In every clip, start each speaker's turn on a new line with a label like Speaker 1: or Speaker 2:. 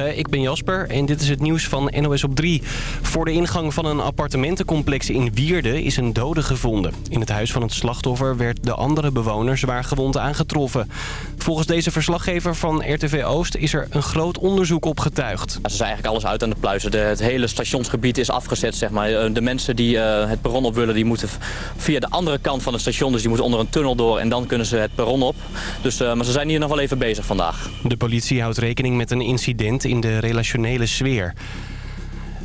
Speaker 1: Goedemorgen, ik ben Jasper en dit is het nieuws van NOS op 3. Voor de ingang van een appartementencomplex in Wierde is een dode gevonden. In het huis van het slachtoffer werd de andere bewoner zwaar gewond aangetroffen. Volgens deze verslaggever van RTV Oost is er een groot onderzoek opgetuigd.
Speaker 2: Ze zijn eigenlijk alles uit aan de pluizen. De, het hele stationsgebied is afgezet, zeg maar. Eh, de mensen die uh, het perron op willen, die moeten via de andere kant van het station. Dus die moeten onder een tunnel door en dan kunnen ze het perron op. Dus, uh, maar ze zijn hier nog wel even bezig vandaag.
Speaker 1: De politie houdt rekening met een incident in de relationele sfeer.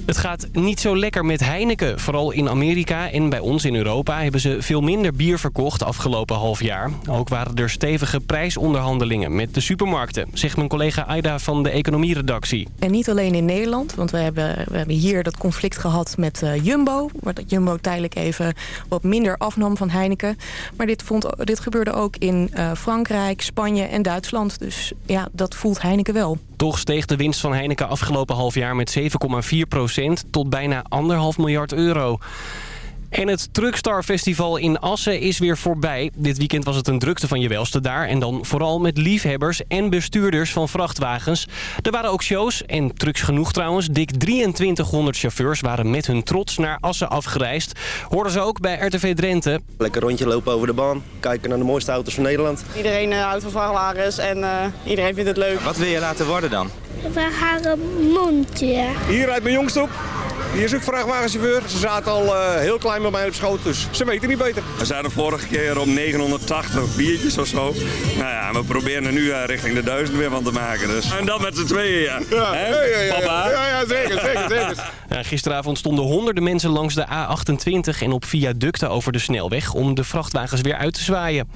Speaker 1: Het gaat niet zo lekker met Heineken. Vooral in Amerika en bij ons in Europa hebben ze veel minder bier verkocht afgelopen half jaar. Ook waren er stevige prijsonderhandelingen met de supermarkten, zegt mijn collega Aida van de economieredactie.
Speaker 3: En niet alleen in Nederland, want we hebben, we hier dat conflict gehad met uh, Jumbo. Waar dat Jumbo tijdelijk even wat minder afnam van Heineken. Maar dit, vond, dit gebeurde ook in uh, Frankrijk, Spanje en Duitsland. Dus ja, dat voelt Heineken wel.
Speaker 1: Toch steeg de winst van Heineken afgelopen half jaar met 7,4 procent tot bijna anderhalf miljard euro. En het Truckstar Festival in Assen is weer voorbij. Dit weekend was het een drukte van je welste daar. En dan vooral met liefhebbers en bestuurders van vrachtwagens. Er waren ook shows, en trucks genoeg trouwens. Dik 2300 chauffeurs waren met hun trots naar Assen afgereisd. Hoorden ze ook bij RTV Drenthe.
Speaker 4: Lekker rondje lopen over de baan. Kijken naar de mooiste auto's van Nederland.
Speaker 5: Iedereen uh, houdt van vrachtwagens en uh, iedereen vindt het leuk.
Speaker 6: Wat wil je laten worden dan?
Speaker 7: We gaan een mondje.
Speaker 8: Hier uit mijn jongste op. Hier is ook vrachtwagenchauffeur. Ze zaten al uh, heel klein bij mij op schoot, dus ze weten niet beter.
Speaker 9: We zaten vorige keer op 980 biertjes of zo. Nou ja, we proberen er nu uh, richting de 1000 weer van te maken. Dus. En dat met z'n tweeën, ja.
Speaker 8: Ja, ja, ja, ja,
Speaker 9: Papa?
Speaker 8: Ja, ja, zeker, zeker, zeker.
Speaker 1: Ja, gisteravond stonden honderden mensen langs de A28 en op viaducten over de snelweg... om de vrachtwagens weer uit te zwaaien.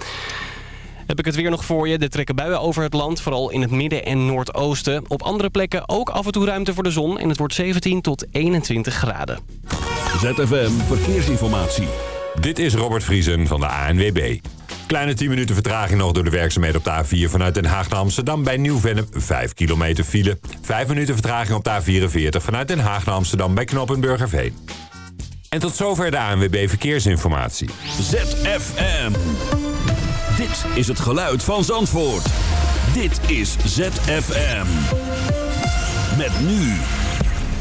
Speaker 1: Heb ik het weer nog voor je. Er trekken buien over het land, vooral in het midden en noordoosten. Op andere plekken ook af en toe ruimte voor de zon. En het wordt 17 tot 21 graden.
Speaker 10: ZFM Verkeersinformatie.
Speaker 11: Dit is Robert Vriesen van de ANWB. Kleine 10 minuten vertraging nog door de werkzaamheden op de A4 vanuit Den Haag naar Amsterdam bij Nieuw-Vennep. 5 kilometer file. 5 minuten vertraging op de A44 vanuit Den Haag naar Amsterdam bij Knoppenburgerveen. En tot zover de ANWB Verkeersinformatie.
Speaker 10: ZFM. Dit is het geluid van Zandvoort. Dit is ZFM. Met nu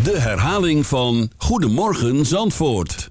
Speaker 10: de herhaling van Goedemorgen Zandvoort.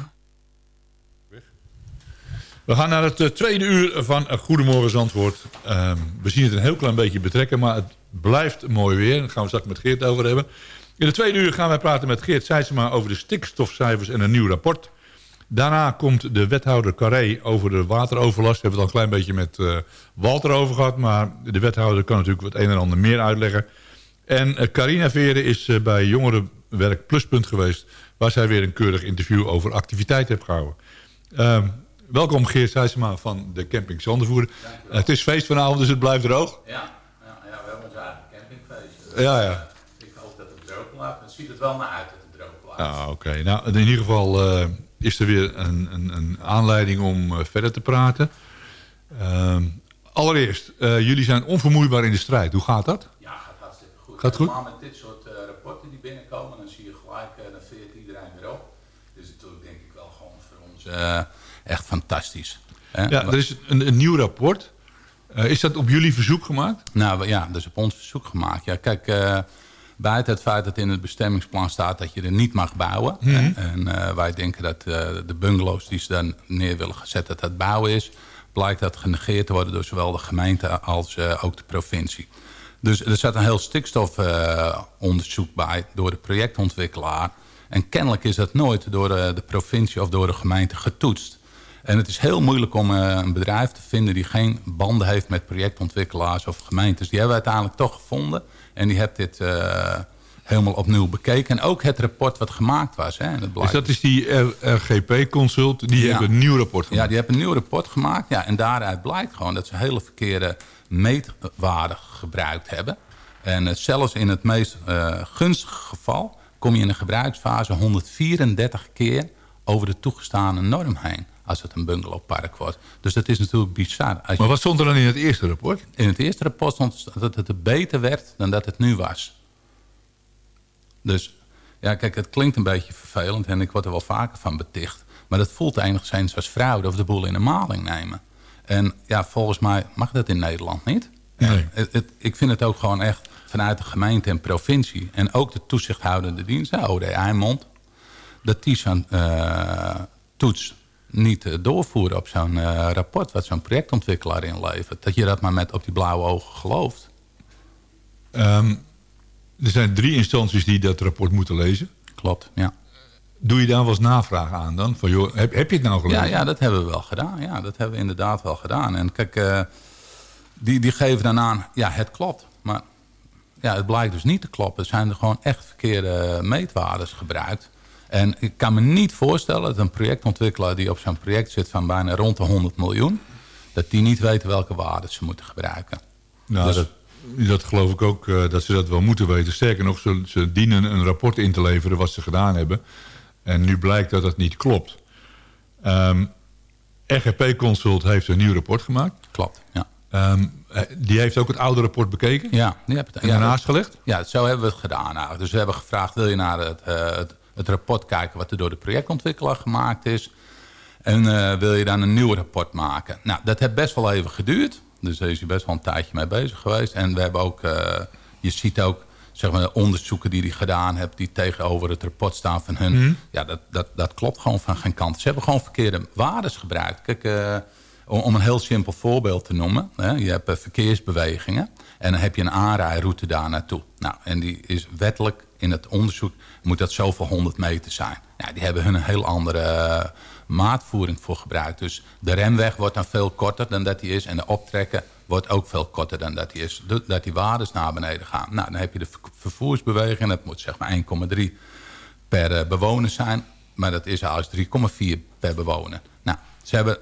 Speaker 6: We gaan naar het eh, tweede uur van Goedemorgen Zandvoort. Ehm, we zien het een heel klein beetje betrekken, maar het blijft mooi weer. Daar gaan we straks met Geert over hebben. In de tweede uur gaan wij praten met Geert Sijsema over de stikstofcijfers en een nieuw rapport. Daarna komt de wethouder Carré over de wateroverlast. We hebben het al een klein beetje met eh, Walter over gehad, maar de wethouder kan natuurlijk wat een en ander meer uitleggen. En eh, Carina Veren is bij Jongerenwerk Pluspunt geweest... waar zij weer een keurig interview over activiteit heeft gehouden. Welkom Geert Sijsema van de camping Zandervoerder. het is feest vanavond, dus het blijft droog.
Speaker 12: Ja, ja, ja we hebben ons eigen campingfeest.
Speaker 6: Ja, ja.
Speaker 12: Ik hoop dat het droog blijft. Het ziet er wel naar uit dat het droog blijft.
Speaker 6: Ah, Oké, nou in ieder geval eh, is er weer een, een, een aanleiding om eh, verder te praten. Ehm, allereerst, eh, jullie zijn onvermoeibaar in de strijd. Hoe gaat dat?
Speaker 12: Ja, gaat hartstikke goed.
Speaker 6: Gaat goed?
Speaker 12: Met dit soort rapporten die binnenkomen, dan zie je gelijk, dan veert iedereen weer op. Dus natuurlijk denk ik wel gewoon voor ons eh, echt fantastisch. hè.
Speaker 6: Ja, er is een, een nieuw rapport. Eh, is dat op jullie verzoek gemaakt?
Speaker 12: Nou ja, dat is op ons verzoek gemaakt. Ja, kijk, eh, buiten het feit dat in het bestemmingsplan staat dat je er niet mag bouwen.
Speaker 6: Mhm.
Speaker 12: hè, En wij denken dat de bungalows die ze dan neer willen zetten, dat het bouwen is. Blijkt dat genegeerd te worden door zowel de gemeente als ook de provincie. Dus er zat een heel stikstofonderzoek bij door de projectontwikkelaar. En kennelijk is dat nooit door de, provincie of door de gemeente getoetst. En het is heel moeilijk om eh, een bedrijf te vinden die geen banden heeft met projectontwikkelaars of gemeentes. Die hebben we uiteindelijk toch gevonden. En die heeft dit eh, helemaal opnieuw bekeken. En ook het rapport wat gemaakt was. Hè. En
Speaker 6: Dus dat is die RGP-consult, die
Speaker 12: Ja.
Speaker 6: hebben een nieuw rapport
Speaker 12: ja,
Speaker 6: gemaakt.
Speaker 12: die hebben een nieuw rapport gemaakt. Ja, en daaruit blijkt gewoon dat ze hele verkeerde meetwaarden gebruikt hebben. En eh, zelfs in het meest gunstige geval kom je in een gebruiksfase 134 keer over de toegestane norm heen. Als het een bungalowpark wordt. Dus dat is natuurlijk bizar. Als
Speaker 6: Maar wat stond er dan in het eerste rapport?
Speaker 12: in het eerste rapport stond dat het beter werd dan dat het nu was. Dus ja, kijk, het klinkt een beetje vervelend en ik word er wel vaker van beticht. Maar dat voelt enigszins als fraude of de boel in de maling nemen. En ja, volgens mij mag dat in Nederland niet.
Speaker 6: Nee.
Speaker 12: Het, het- ik vind het ook gewoon echt vanuit de gemeente en provincie... en ook de toezichthoudende diensten, OD Eimond... dat die zo'n eh, toets niet eh, doorvoeren op zo'n eh, rapport... wat zo'n projectontwikkelaar inlevert. Dat je dat maar met op die blauwe ogen gelooft.
Speaker 6: Ehm, er zijn drie instanties die dat rapport moeten lezen.
Speaker 12: Klopt, ja.
Speaker 6: Doe je daar wel eens navraag aan dan? Van, joh, heb, heb je het nou gelezen?
Speaker 12: Ja, ja, dat hebben we wel gedaan. Ja, dat hebben we inderdaad wel gedaan. En kijk, die, die geven dan aan, ja, het klopt. Ja, het blijkt dus niet te kloppen. Er zijn er gewoon echt verkeerde meetwaardes gebruikt. En ik kan me niet voorstellen dat een projectontwikkelaar die op zo'n project zit van bijna rond de 100 miljoen, dat die niet weten welke waarden ze moeten gebruiken.
Speaker 6: Nou,
Speaker 12: Dus-
Speaker 6: dat, dat geloof ik ook eh, dat ze dat wel moeten weten. Sterker nog, ze, ze dienen een rapport in te leveren wat ze gedaan hebben. En nu blijkt dat dat niet klopt. Ehm, RGP Consult heeft een nieuw rapport gemaakt.
Speaker 12: Klopt, ja.
Speaker 6: Ehm, eh, die heeft ook het oude rapport bekeken?
Speaker 12: Ja, het
Speaker 6: En daarnaast gelegd?
Speaker 12: Ja, zo hebben we het gedaan. Nou. Dus we hebben gevraagd, wil je naar het, eh, het het rapport kijken wat er door de projectontwikkelaar gemaakt is. En uh, wil je dan een nieuw rapport maken. Nou, dat heeft best wel even geduurd. Dus daar is hij best wel een tijdje mee bezig geweest. En we hebben ook, uh, je ziet ook zeg maar, de onderzoeken die hij gedaan heeft... die tegenover het rapport staan van hun.
Speaker 6: Mhm.
Speaker 12: Ja, dat, dat, dat klopt gewoon van geen kant. Ze hebben gewoon verkeerde waardes gebruikt. Kijk, om, een heel simpel voorbeeld te noemen. Hè, je hebt uh, verkeersbewegingen. En dan heb je een aanrijroute daar naartoe. Nou, en die is wettelijk in het onderzoek... moet dat zoveel honderd meter zijn. Ja, die hebben hun een heel andere maatvoering voor gebruikt. Dus de remweg wordt dan veel korter dan dat die is. En de optrekken wordt ook veel korter dan dat die is. Dat die waardes naar beneden gaan. Nou, dan heb je de vervoersbeweging. Dat moet zeg maar 1,3 per bewoner zijn. Maar dat is als 3,4 per bewoner. Nou, ze hebben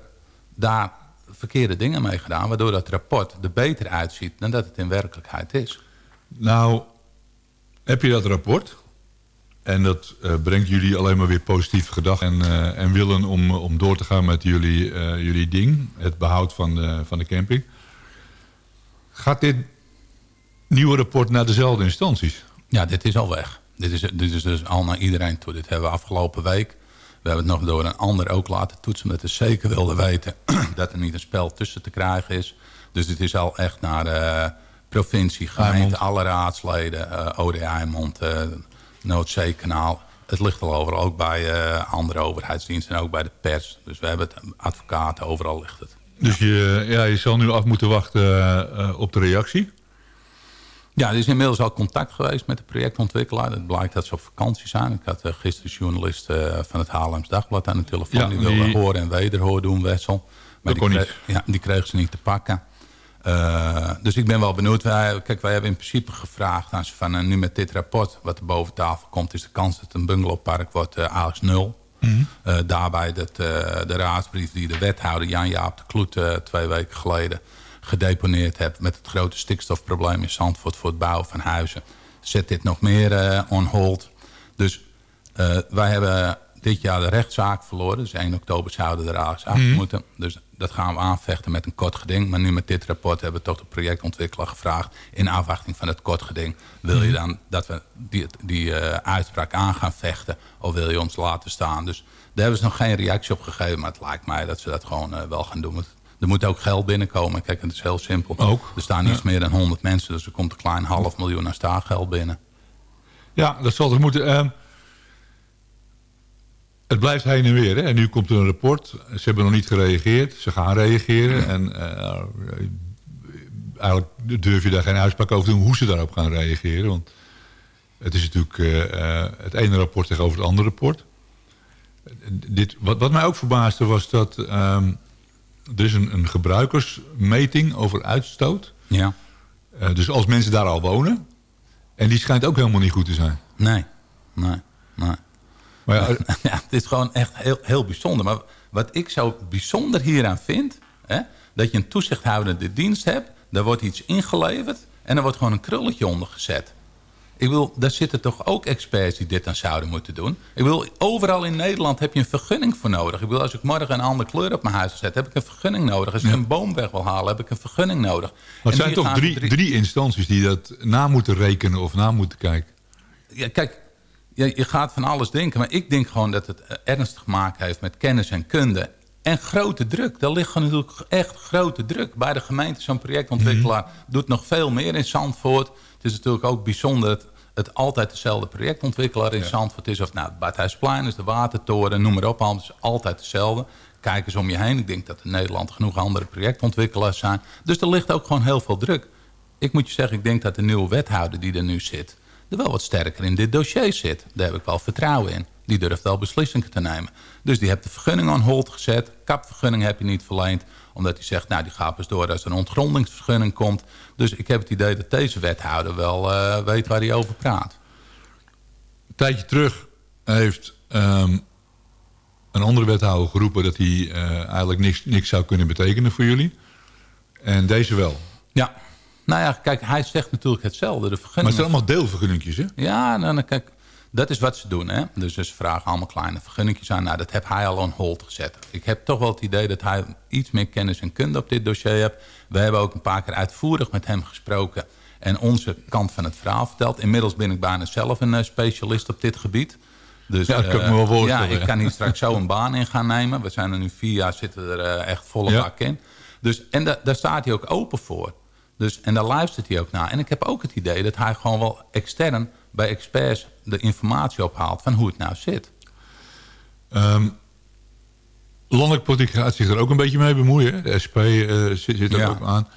Speaker 12: daar verkeerde dingen mee gedaan... waardoor dat rapport er beter uitziet dan dat het in werkelijkheid is.
Speaker 6: Nou, heb je dat rapport... En dat uh, brengt jullie alleen maar weer positief gedacht en, uh, en willen om, om door te gaan met jullie, uh, jullie ding. Het behoud van de, van de camping. Gaat dit nieuwe rapport naar dezelfde instanties?
Speaker 12: Ja, dit is al weg. Dit is, dit is dus al naar iedereen toe. Dit hebben we afgelopen week. We hebben het nog door een ander ook laten toetsen... omdat we zeker wilden weten dat er niet een spel tussen te krijgen is. Dus dit is al echt naar de provincie, gemeente, alle raadsleden... OD Eimond, Noordzeekanaal. Het ligt al overal, ook bij uh, andere overheidsdiensten en ook bij de pers. Dus we hebben het, advocaten, overal ligt het.
Speaker 6: Dus je, ja, je zal nu af moeten wachten uh, op de reactie?
Speaker 12: Ja, er is inmiddels al contact geweest met de projectontwikkelaar. Het blijkt dat ze op vakantie zijn. Ik had uh, gisteren journalist van het Haarlems Dagblad aan de telefoon.
Speaker 6: Ja,
Speaker 12: die wilde
Speaker 6: die...
Speaker 12: horen en wederhoor doen, Wessel. Maar
Speaker 6: dat
Speaker 12: die, kreeg, ja, die kreeg ze niet te pakken. Uh, dus ik ben wel benieuwd. Wij, kijk, wij hebben in principe gevraagd aan ze van nu met dit rapport wat er boven tafel komt, is de kans dat een bungalowpark wordt eigenlijk nul.
Speaker 6: Mhm.
Speaker 12: Mm -hmm. daarbij dat, de raadsbrief die de wethouder Jan-Jaap de Kloet twee weken geleden gedeponeerd heeft met het grote stikstofprobleem in Zandvoort voor het bouwen van huizen, zet dit nog meer on hold. Dus wij hebben dit jaar de rechtszaak verloren. Dus 1 oktober zouden de rechtszaak
Speaker 6: Mhm.
Speaker 12: mm. moeten. Dus dat gaan we aanvechten met een kort geding. Maar nu met dit rapport hebben we toch de projectontwikkelaar gevraagd... in afwachting van het kort geding... wil
Speaker 6: Mhm.
Speaker 12: je dan dat we die, die uh, uitspraak aan gaan vechten... of wil je ons laten staan? Dus daar hebben ze nog geen reactie op gegeven... maar het lijkt mij dat ze dat gewoon uh, wel gaan doen. Want er moet ook geld binnenkomen. Kijk, het is heel simpel.
Speaker 6: Ook,
Speaker 12: er staan
Speaker 6: ja.
Speaker 12: iets meer dan 100 mensen... dus er komt een klein half miljoen aan staargeld binnen.
Speaker 6: Ja, dat zal er moeten... Uh... Het blijft heen en weer. Hè? En nu komt er een rapport. Ze hebben nog niet gereageerd. Ze gaan reageren. En uh, eigenlijk durf je daar geen uitspraak over te doen... hoe ze daarop gaan reageren. Want het is natuurlijk uh, het ene rapport tegenover het andere rapport. Dit, wat, wat mij ook verbaasde was dat... Um, er is een, een gebruikersmeting over uitstoot.
Speaker 12: Ja.
Speaker 6: Uh, dus als mensen daar al wonen... en die schijnt ook helemaal niet goed te zijn.
Speaker 12: Nee, nee, nee.
Speaker 6: Maar ja,
Speaker 12: ja, het is gewoon echt heel, heel bijzonder. Maar wat ik zo bijzonder hieraan vind... Hè, dat je een toezichthoudende dienst hebt... daar wordt iets ingeleverd... en er wordt gewoon een krulletje onder gezet. Ik wil, daar zitten toch ook experts die dit dan zouden moeten doen. Ik wil, overal in Nederland heb je een vergunning voor nodig. Ik wil, als ik morgen een andere kleur op mijn huis zet... heb ik een vergunning nodig. Als ik
Speaker 6: Ja.
Speaker 12: een boom weg wil halen, heb ik een vergunning nodig.
Speaker 6: maar
Speaker 12: En
Speaker 6: het zijn toch drie,
Speaker 12: drie-
Speaker 6: drie instanties die dat na moeten rekenen of na moeten kijken.
Speaker 12: Ja, kijk, je, je gaat van alles denken. Maar ik denk gewoon dat het ernstig te maken heeft met kennis en kunde. En grote druk. Daar ligt gewoon natuurlijk echt grote druk. Bij de gemeente, zo'n projectontwikkelaar doet nog veel meer in Zandvoort. Het is natuurlijk ook bijzonder dat het altijd dezelfde projectontwikkelaar in Zandvoort is. Of nou, het Badhuisplein is de Watertoren, noem maar op. Het is altijd hetzelfde. Kijk eens om je heen. Ik denk dat in Nederland genoeg andere projectontwikkelaars zijn. Dus er ligt ook gewoon heel veel druk. Ik moet je zeggen, ik denk dat de nieuwe wethouder die er nu zit... er wel wat sterker in dit dossier zit. Daar heb ik wel vertrouwen in. Die durft wel beslissingen te nemen. Dus die heeft de vergunning on hold gezet. Kapvergunning heb je niet verleend. Omdat hij zegt, nou die gaat pas door als er een ontgrondingsvergunning komt. Dus ik heb het idee dat deze wethouder wel uh, weet waar hij over praat.
Speaker 6: Een tijdje terug heeft um, een andere wethouder geroepen... dat hij uh, eigenlijk niks, niks zou kunnen betekenen voor jullie. En deze wel.
Speaker 12: Ja, nou ja, kijk, hij zegt natuurlijk hetzelfde. De
Speaker 6: Maar het zijn
Speaker 12: vergunningen...
Speaker 6: allemaal deelvergunningjes, hè?
Speaker 12: Ja, nou, dan kijk, dat is wat ze doen. Hè? Dus ze vragen allemaal kleine vergunningetjes aan. Nou, dat heb hij al on hold gezet. Ik heb toch wel het idee dat hij iets meer kennis en kunde op dit dossier heeft. We hebben ook een paar keer uitvoerig met hem gesproken... en onze kant van het verhaal verteld. Inmiddels ben ik bijna zelf een uh, specialist op dit gebied. Dus,
Speaker 6: Ja, dat kan ik me wel
Speaker 12: eh,
Speaker 6: voorstellen,
Speaker 12: Ja, ik kan hier straks zo een baan in gaan nemen. We zijn er nu vier jaar, zitten er eh, echt volle
Speaker 6: Ja.
Speaker 12: bak in. Dus, en da- daar staat hij ook open voor. Dus, en daar luistert hij ook naar. En ik heb ook het idee dat hij gewoon wel extern bij experts de informatie ophaalt van hoe het nou zit.
Speaker 6: Ehm, landelijk politiek gaat zich er ook een beetje mee bemoeien. De SP eh, zit, zit er
Speaker 12: Ja.
Speaker 6: ook aan.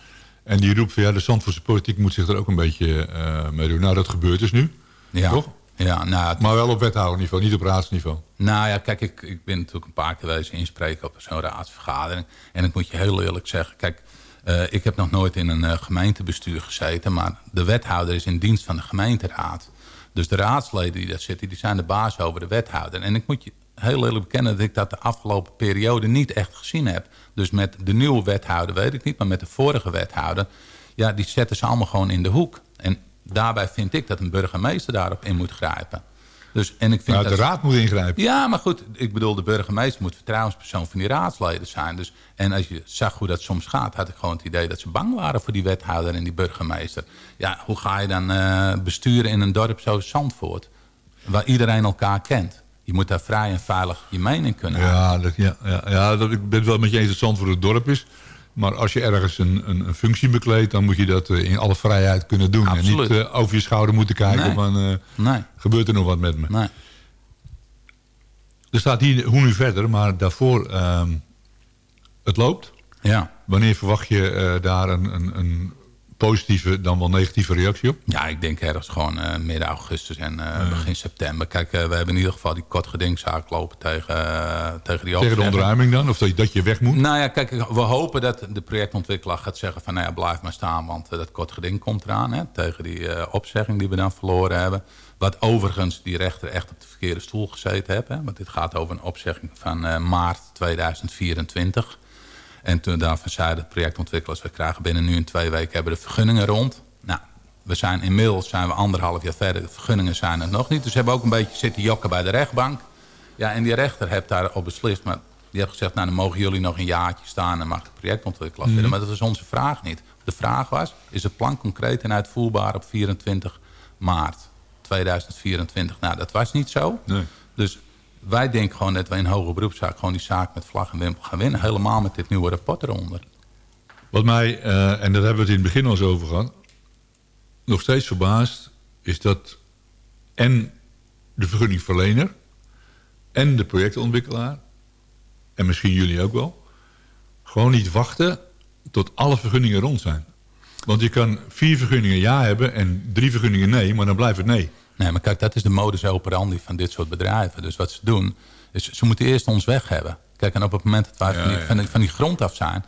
Speaker 6: En die roept van ja, de Zandvoortse politiek moet zich er ook een beetje eh, mee doen. Nou, dat gebeurt dus nu.
Speaker 12: Ja.
Speaker 6: Toch?
Speaker 12: Ja, nou,
Speaker 6: Maar wel op wethouderniveau, niet op raadsniveau.
Speaker 12: Nou ja, kijk, ik, ik ben natuurlijk een paar keer geweest inspreken op zo'n raadsvergadering. En ik moet je heel eerlijk zeggen, kijk, eh, ik heb nog nooit in een eh, gemeentebestuur gezeten, maar de wethouder is in dienst van de gemeenteraad. Dus de raadsleden die daar zitten, die zijn de baas over de wethouder. En ik moet je heel eerlijk bekennen dat ik dat de afgelopen periode niet echt gezien heb. Dus met de nieuwe wethouder weet ik niet, maar met de vorige wethouder, ja, die zetten ze allemaal gewoon in de hoek. En daarbij vind ik dat een burgemeester daarop in moet grijpen. Dus, en ik vind
Speaker 6: Nou, de
Speaker 12: dat-
Speaker 6: raad moet ingrijpen.
Speaker 12: ja, maar goed, ik bedoel, de burgemeester moet vertrouwenspersoon van die raadsleden zijn. Dus, en als je zag hoe dat soms gaat, had ik gewoon het idee dat ze bang waren voor die wethouder en die burgemeester. Ja, hoe ga je dan eh, besturen in een dorp zoals Zandvoort, waar iedereen elkaar kent? Je moet daar vrij en veilig je mening kunnen
Speaker 6: Ja, dat, ja, ja, ja dat, ik ben het wel met je eens dat Zandvoort het dorp is. Maar als je ergens een, een, een functie bekleedt... dan moet je dat eh, in alle vrijheid kunnen doen.
Speaker 12: Absoluut.
Speaker 6: En niet eh, over je schouder moeten kijken
Speaker 12: Nee.
Speaker 6: van... eh,
Speaker 12: Nee.
Speaker 6: gebeurt er nog wat met me?
Speaker 12: Nee.
Speaker 6: Er staat hier hoe nu verder, maar daarvoor... ehm, het loopt.
Speaker 12: Ja.
Speaker 6: Wanneer verwacht je daar een, een, een positieve dan wel negatieve reactie op?
Speaker 12: Ja, ik denk ergens gewoon eh, midden augustus en eh, begin september. Kijk, eh, we hebben in ieder geval die kort gedingzaak lopen tegen, tegen die
Speaker 6: Tegen de onderruiming dan? Of dat je, dat je weg moet?
Speaker 12: Nou ja, kijk, we hopen dat de projectontwikkelaar gaat zeggen van... nou ja, blijf maar staan, want dat kort geding komt eraan... Hè, tegen die opzegging die we dan verloren hebben. Wat overigens die rechter echt op de verkeerde stoel gezeten heeft. Hè, want dit gaat over een opzegging van maart 2024. En toen daarvan zei de projectontwikkelaars... we krijgen binnen nu in twee weken hebben de vergunningen rond. Nou, we zijn inmiddels zijn we anderhalf jaar verder. De vergunningen zijn er nog niet. Dus we hebben ook een beetje zitten jokken bij de rechtbank. Ja, en die rechter heeft daarop beslist. Maar die heeft gezegd, nou dan mogen jullie nog een jaartje staan... en mag de projectontwikkelaar
Speaker 6: Mhm.
Speaker 12: verder. Maar dat was onze vraag niet. De vraag was, is het plan concreet en uitvoerbaar op 24 maart 2024? Nou, dat was niet zo.
Speaker 6: Nee.
Speaker 12: Dus wij denken gewoon dat we in hoger beroepszaak... gewoon die zaak met vlag en wimpel gaan winnen. Helemaal met dit nieuwe rapport eronder.
Speaker 6: Wat mij, eh, en daar hebben we het in het begin al eens over gehad... nog steeds verbaast is dat en de vergunningverlener... en de projectontwikkelaar... en misschien jullie ook wel... gewoon niet wachten tot alle vergunningen rond zijn. Want je kan vier vergunningen ja hebben en drie vergunningen nee... maar dan blijft het nee.
Speaker 12: Nee, maar kijk, dat is de modus operandi van dit soort bedrijven. Dus wat ze doen, is ze moeten eerst ons weg hebben. Kijk, en op het moment dat wij van, die,
Speaker 6: ja.
Speaker 12: van, die, van die grond af zijn...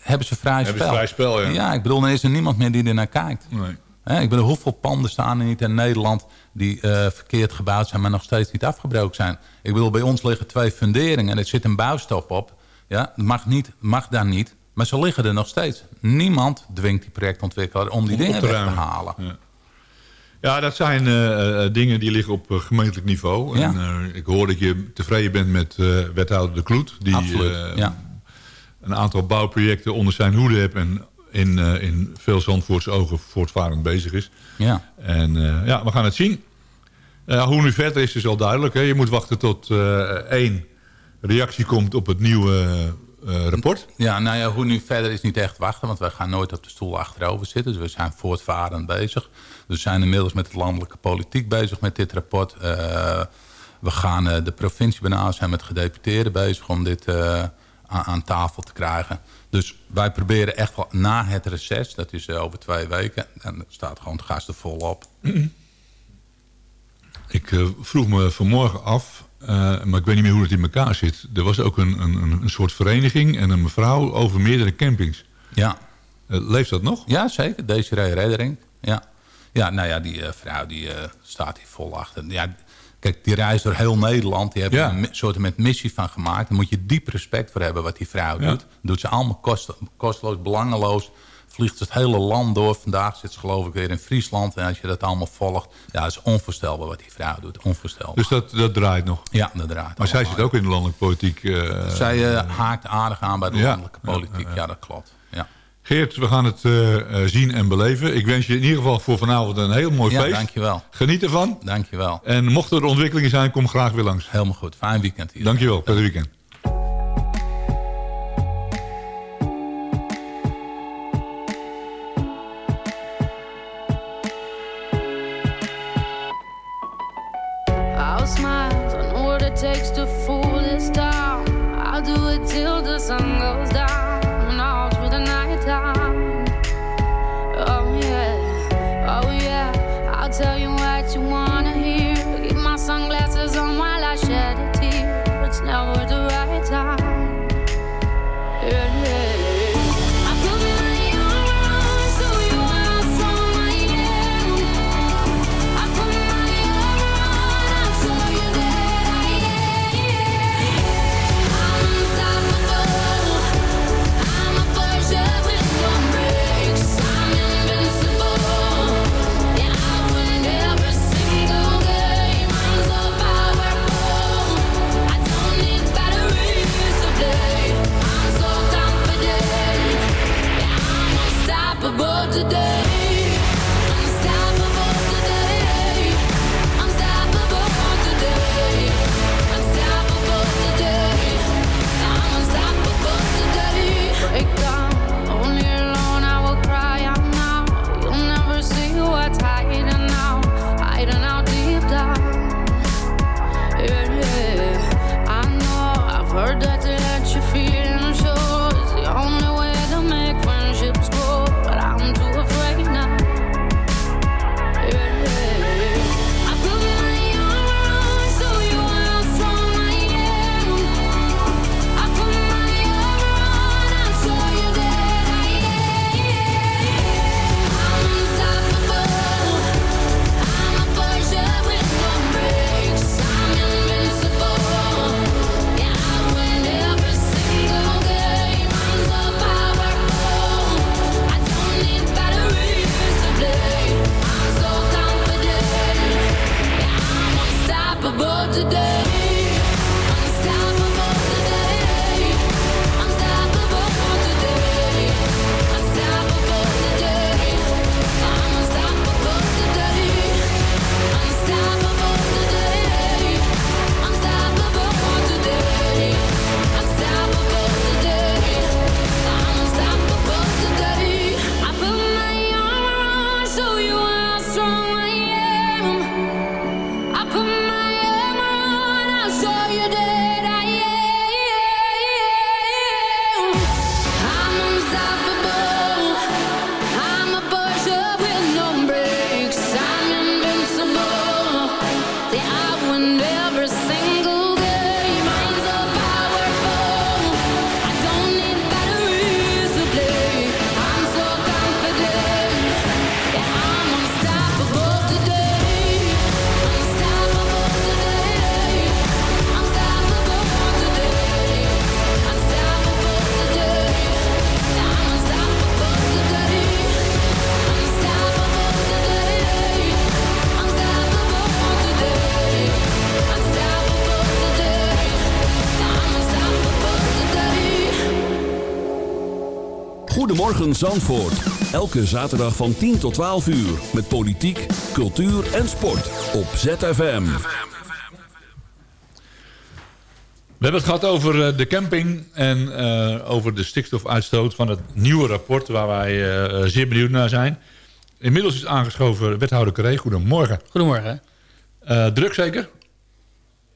Speaker 12: hebben ze vrij
Speaker 6: Hebben ze
Speaker 12: spel.
Speaker 6: vrij spel, ja.
Speaker 12: Ja, ik bedoel, dan is er niemand meer die er naar kijkt.
Speaker 6: Nee.
Speaker 12: Ik bedoel, hoeveel panden staan er niet in Nederland... die eh, verkeerd gebouwd zijn, maar nog steeds niet afgebroken zijn? Ik bedoel, bij ons liggen twee funderingen en er zit een bouwstop op. Ja, dat mag, niet, mag daar niet, maar ze liggen er nog steeds. Niemand dwingt die projectontwikkelaar om die
Speaker 6: Om
Speaker 12: dingen
Speaker 6: te
Speaker 12: weg te halen.
Speaker 6: Ja. Dat zijn eh, eh, dingen die liggen op eh, gemeentelijk niveau.
Speaker 12: Ja.
Speaker 6: En, eh, ik hoor dat je tevreden bent met eh, wethouder De Kloet... die
Speaker 12: Absoluut,
Speaker 6: eh,
Speaker 12: ja.
Speaker 6: een aantal bouwprojecten onder zijn hoede heeft... en in, eh, in veel Zandvoorts ogen voortvarend bezig is.
Speaker 12: Ja.
Speaker 6: En eh, ja, we gaan het zien. Eh, hoe nu verder is dus al duidelijk. Hè? Je moet wachten tot eh, één reactie komt op het nieuwe eh, rapport.
Speaker 12: Ja, nou ja, hoe nu verder is niet echt wachten, want wij gaan nooit op de stoel achterover zitten. Dus we zijn voortvarend bezig. We zijn inmiddels met de landelijke politiek bezig met dit rapport. Eh, we gaan eh, de provincie benaderen, zijn met gedeputeerden bezig om dit aan, tafel te krijgen. Dus wij proberen echt wel na het reces, dat is over twee weken, en er staat gewoon het gas er vol op.
Speaker 6: Ik vroeg me vanmorgen af, maar ik weet niet meer hoe het in elkaar zit. Er was ook een, een, een- soort vereniging en een mevrouw over meerdere campings.
Speaker 12: Ja.
Speaker 6: Eh, leeft dat nog?
Speaker 12: Ja, zeker. Desiree Reddering. Ja. ja, nou ja, die eh, vrouw die eh, staat hier vol achter. Ja, kijk, die reist door heel Nederland. Die hebben
Speaker 6: Ja.
Speaker 12: een soort met missie van gemaakt. Daar moet je diep respect voor hebben wat die vrouw
Speaker 6: Ja.
Speaker 12: doet. Doet ze allemaal kost, kosteloos, belangeloos. Vliegt het hele land door. Vandaag zit ze geloof ik weer in Friesland. En als je dat allemaal volgt, ja, is onvoorstelbaar wat die vrouw doet. Onvoorstelbaar.
Speaker 6: Dus dat, dat draait nog.
Speaker 12: ja, dat draait
Speaker 6: Maar zij zit ook in de landelijke politiek. eh,
Speaker 12: Zij eh, haakt aardig aan bij de
Speaker 6: Ja.
Speaker 12: landelijke politiek.
Speaker 6: Ja,
Speaker 12: Ja,
Speaker 6: ja, ja.
Speaker 12: dat klopt. Ja.
Speaker 13: Geert, we gaan het eh, eh, zien en beleven. Ik wens je in ieder geval voor vanavond een heel mooi
Speaker 12: Ja,
Speaker 13: feest.
Speaker 12: dankjewel.
Speaker 13: Geniet ervan.
Speaker 12: Dankjewel.
Speaker 13: En mochten er ontwikkelingen zijn, kom graag weer langs.
Speaker 12: Helemaal goed. Fijn weekend hier.
Speaker 13: Dankjewel. Prettig weekend.
Speaker 10: Zandvoort. Elke zaterdag van 10 tot 12 uur. Met politiek, cultuur en sport. Op ZFM.
Speaker 13: We hebben het gehad over eh, de camping en eh, over de stikstofuitstoot van het nieuwe rapport waar wij eh, zeer benieuwd naar zijn. Inmiddels is aangeschoven wethouder Carré. Goedemorgen.
Speaker 14: Goedemorgen.
Speaker 13: Eh, druk zeker?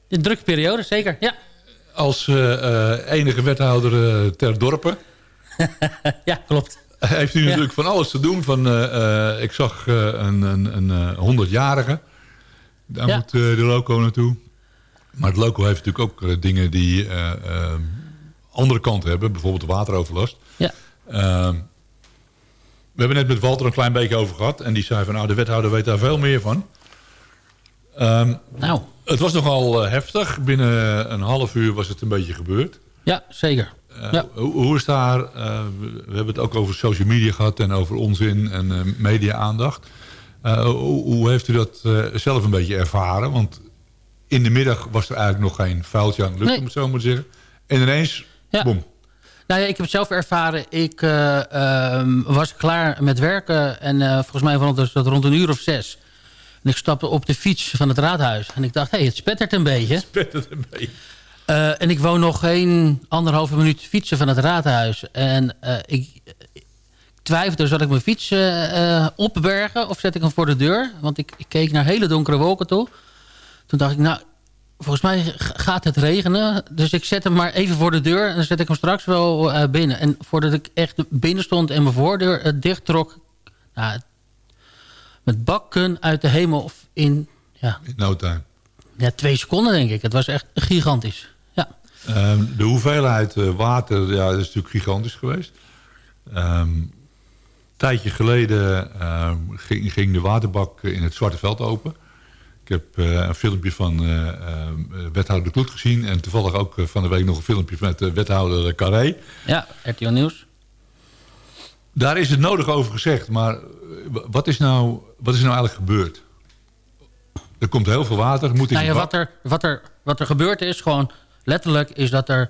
Speaker 14: In drukke periode, zeker, ja.
Speaker 13: Als eh, eh, enige wethouder ter dorpen.
Speaker 14: ja, klopt.
Speaker 13: Heeft u natuurlijk van alles te doen. Van, eh, eh, ik zag eh, een, een, een eh, 100-jarige. Daar
Speaker 14: Ja.
Speaker 13: moet de loco naartoe. Maar het loco heeft natuurlijk ook dingen die andere kanten hebben. Bijvoorbeeld de wateroverlast.
Speaker 14: Ja.
Speaker 13: Eh, we hebben net met Walter een klein beetje over gehad. En die zei van nou de wethouder weet daar veel meer van. Ehm,
Speaker 14: nou.
Speaker 13: Het was nogal heftig. Binnen een half uur was het een beetje gebeurd.
Speaker 14: Ja, zeker.
Speaker 13: Eh,
Speaker 14: Ja.
Speaker 13: hoe, hoe is daar, eh, we hebben het ook over social media gehad en over onzin en eh, media-aandacht. Hoe, hoe heeft u dat zelf een beetje ervaren? Want in de middag was er eigenlijk nog geen vuiltje aan de lucht,
Speaker 14: Nee.
Speaker 13: om het zo maar te zeggen. En ineens, boem.
Speaker 14: Nou ja, ik heb het zelf ervaren. Ik eh, ehm, was klaar met werken. En volgens mij vond het dat rond een uur of zes. En ik stapte op de fiets van het raadhuis. En ik dacht, hé, hey, het spettert een beetje.
Speaker 6: Spettert een beetje.
Speaker 14: Uh, en ik woon nog geen anderhalve minuut fietsen van het raadhuis. En uh, ik, ik twijfelde, zal ik mijn fiets uh, opbergen of zet ik hem voor de deur? Want ik, ik, keek naar hele donkere wolken toe. Toen dacht ik, nou, volgens mij gaat het regenen. Dus ik zet hem maar even voor de deur en dan zet ik hem straks wel binnen. En voordat ik echt binnen stond en mijn voordeur dicht trok... Nou, met bakken uit de hemel of in... Ja,
Speaker 6: in no time.
Speaker 14: Ja, twee seconden denk ik. Het was echt gigantisch.
Speaker 6: Um, de hoeveelheid uh, water ja, is natuurlijk gigantisch geweest. Um, een tijdje geleden um, ging, ging, de waterbak in het Zwarte Veld open. Ik heb uh, een filmpje van uh, wethouder de Kloet gezien. En toevallig ook van de week nog een filmpje met wethouder Carré.
Speaker 14: Ja, RTL Nieuws.
Speaker 6: Daar is het nodig over gezegd. Maar wat is nou, wat is nou eigenlijk gebeurd? Er komt heel veel water. Moet
Speaker 14: nou ja, wat, er, wat, er, wat er gebeurd is, gewoon letterlijk, is dat er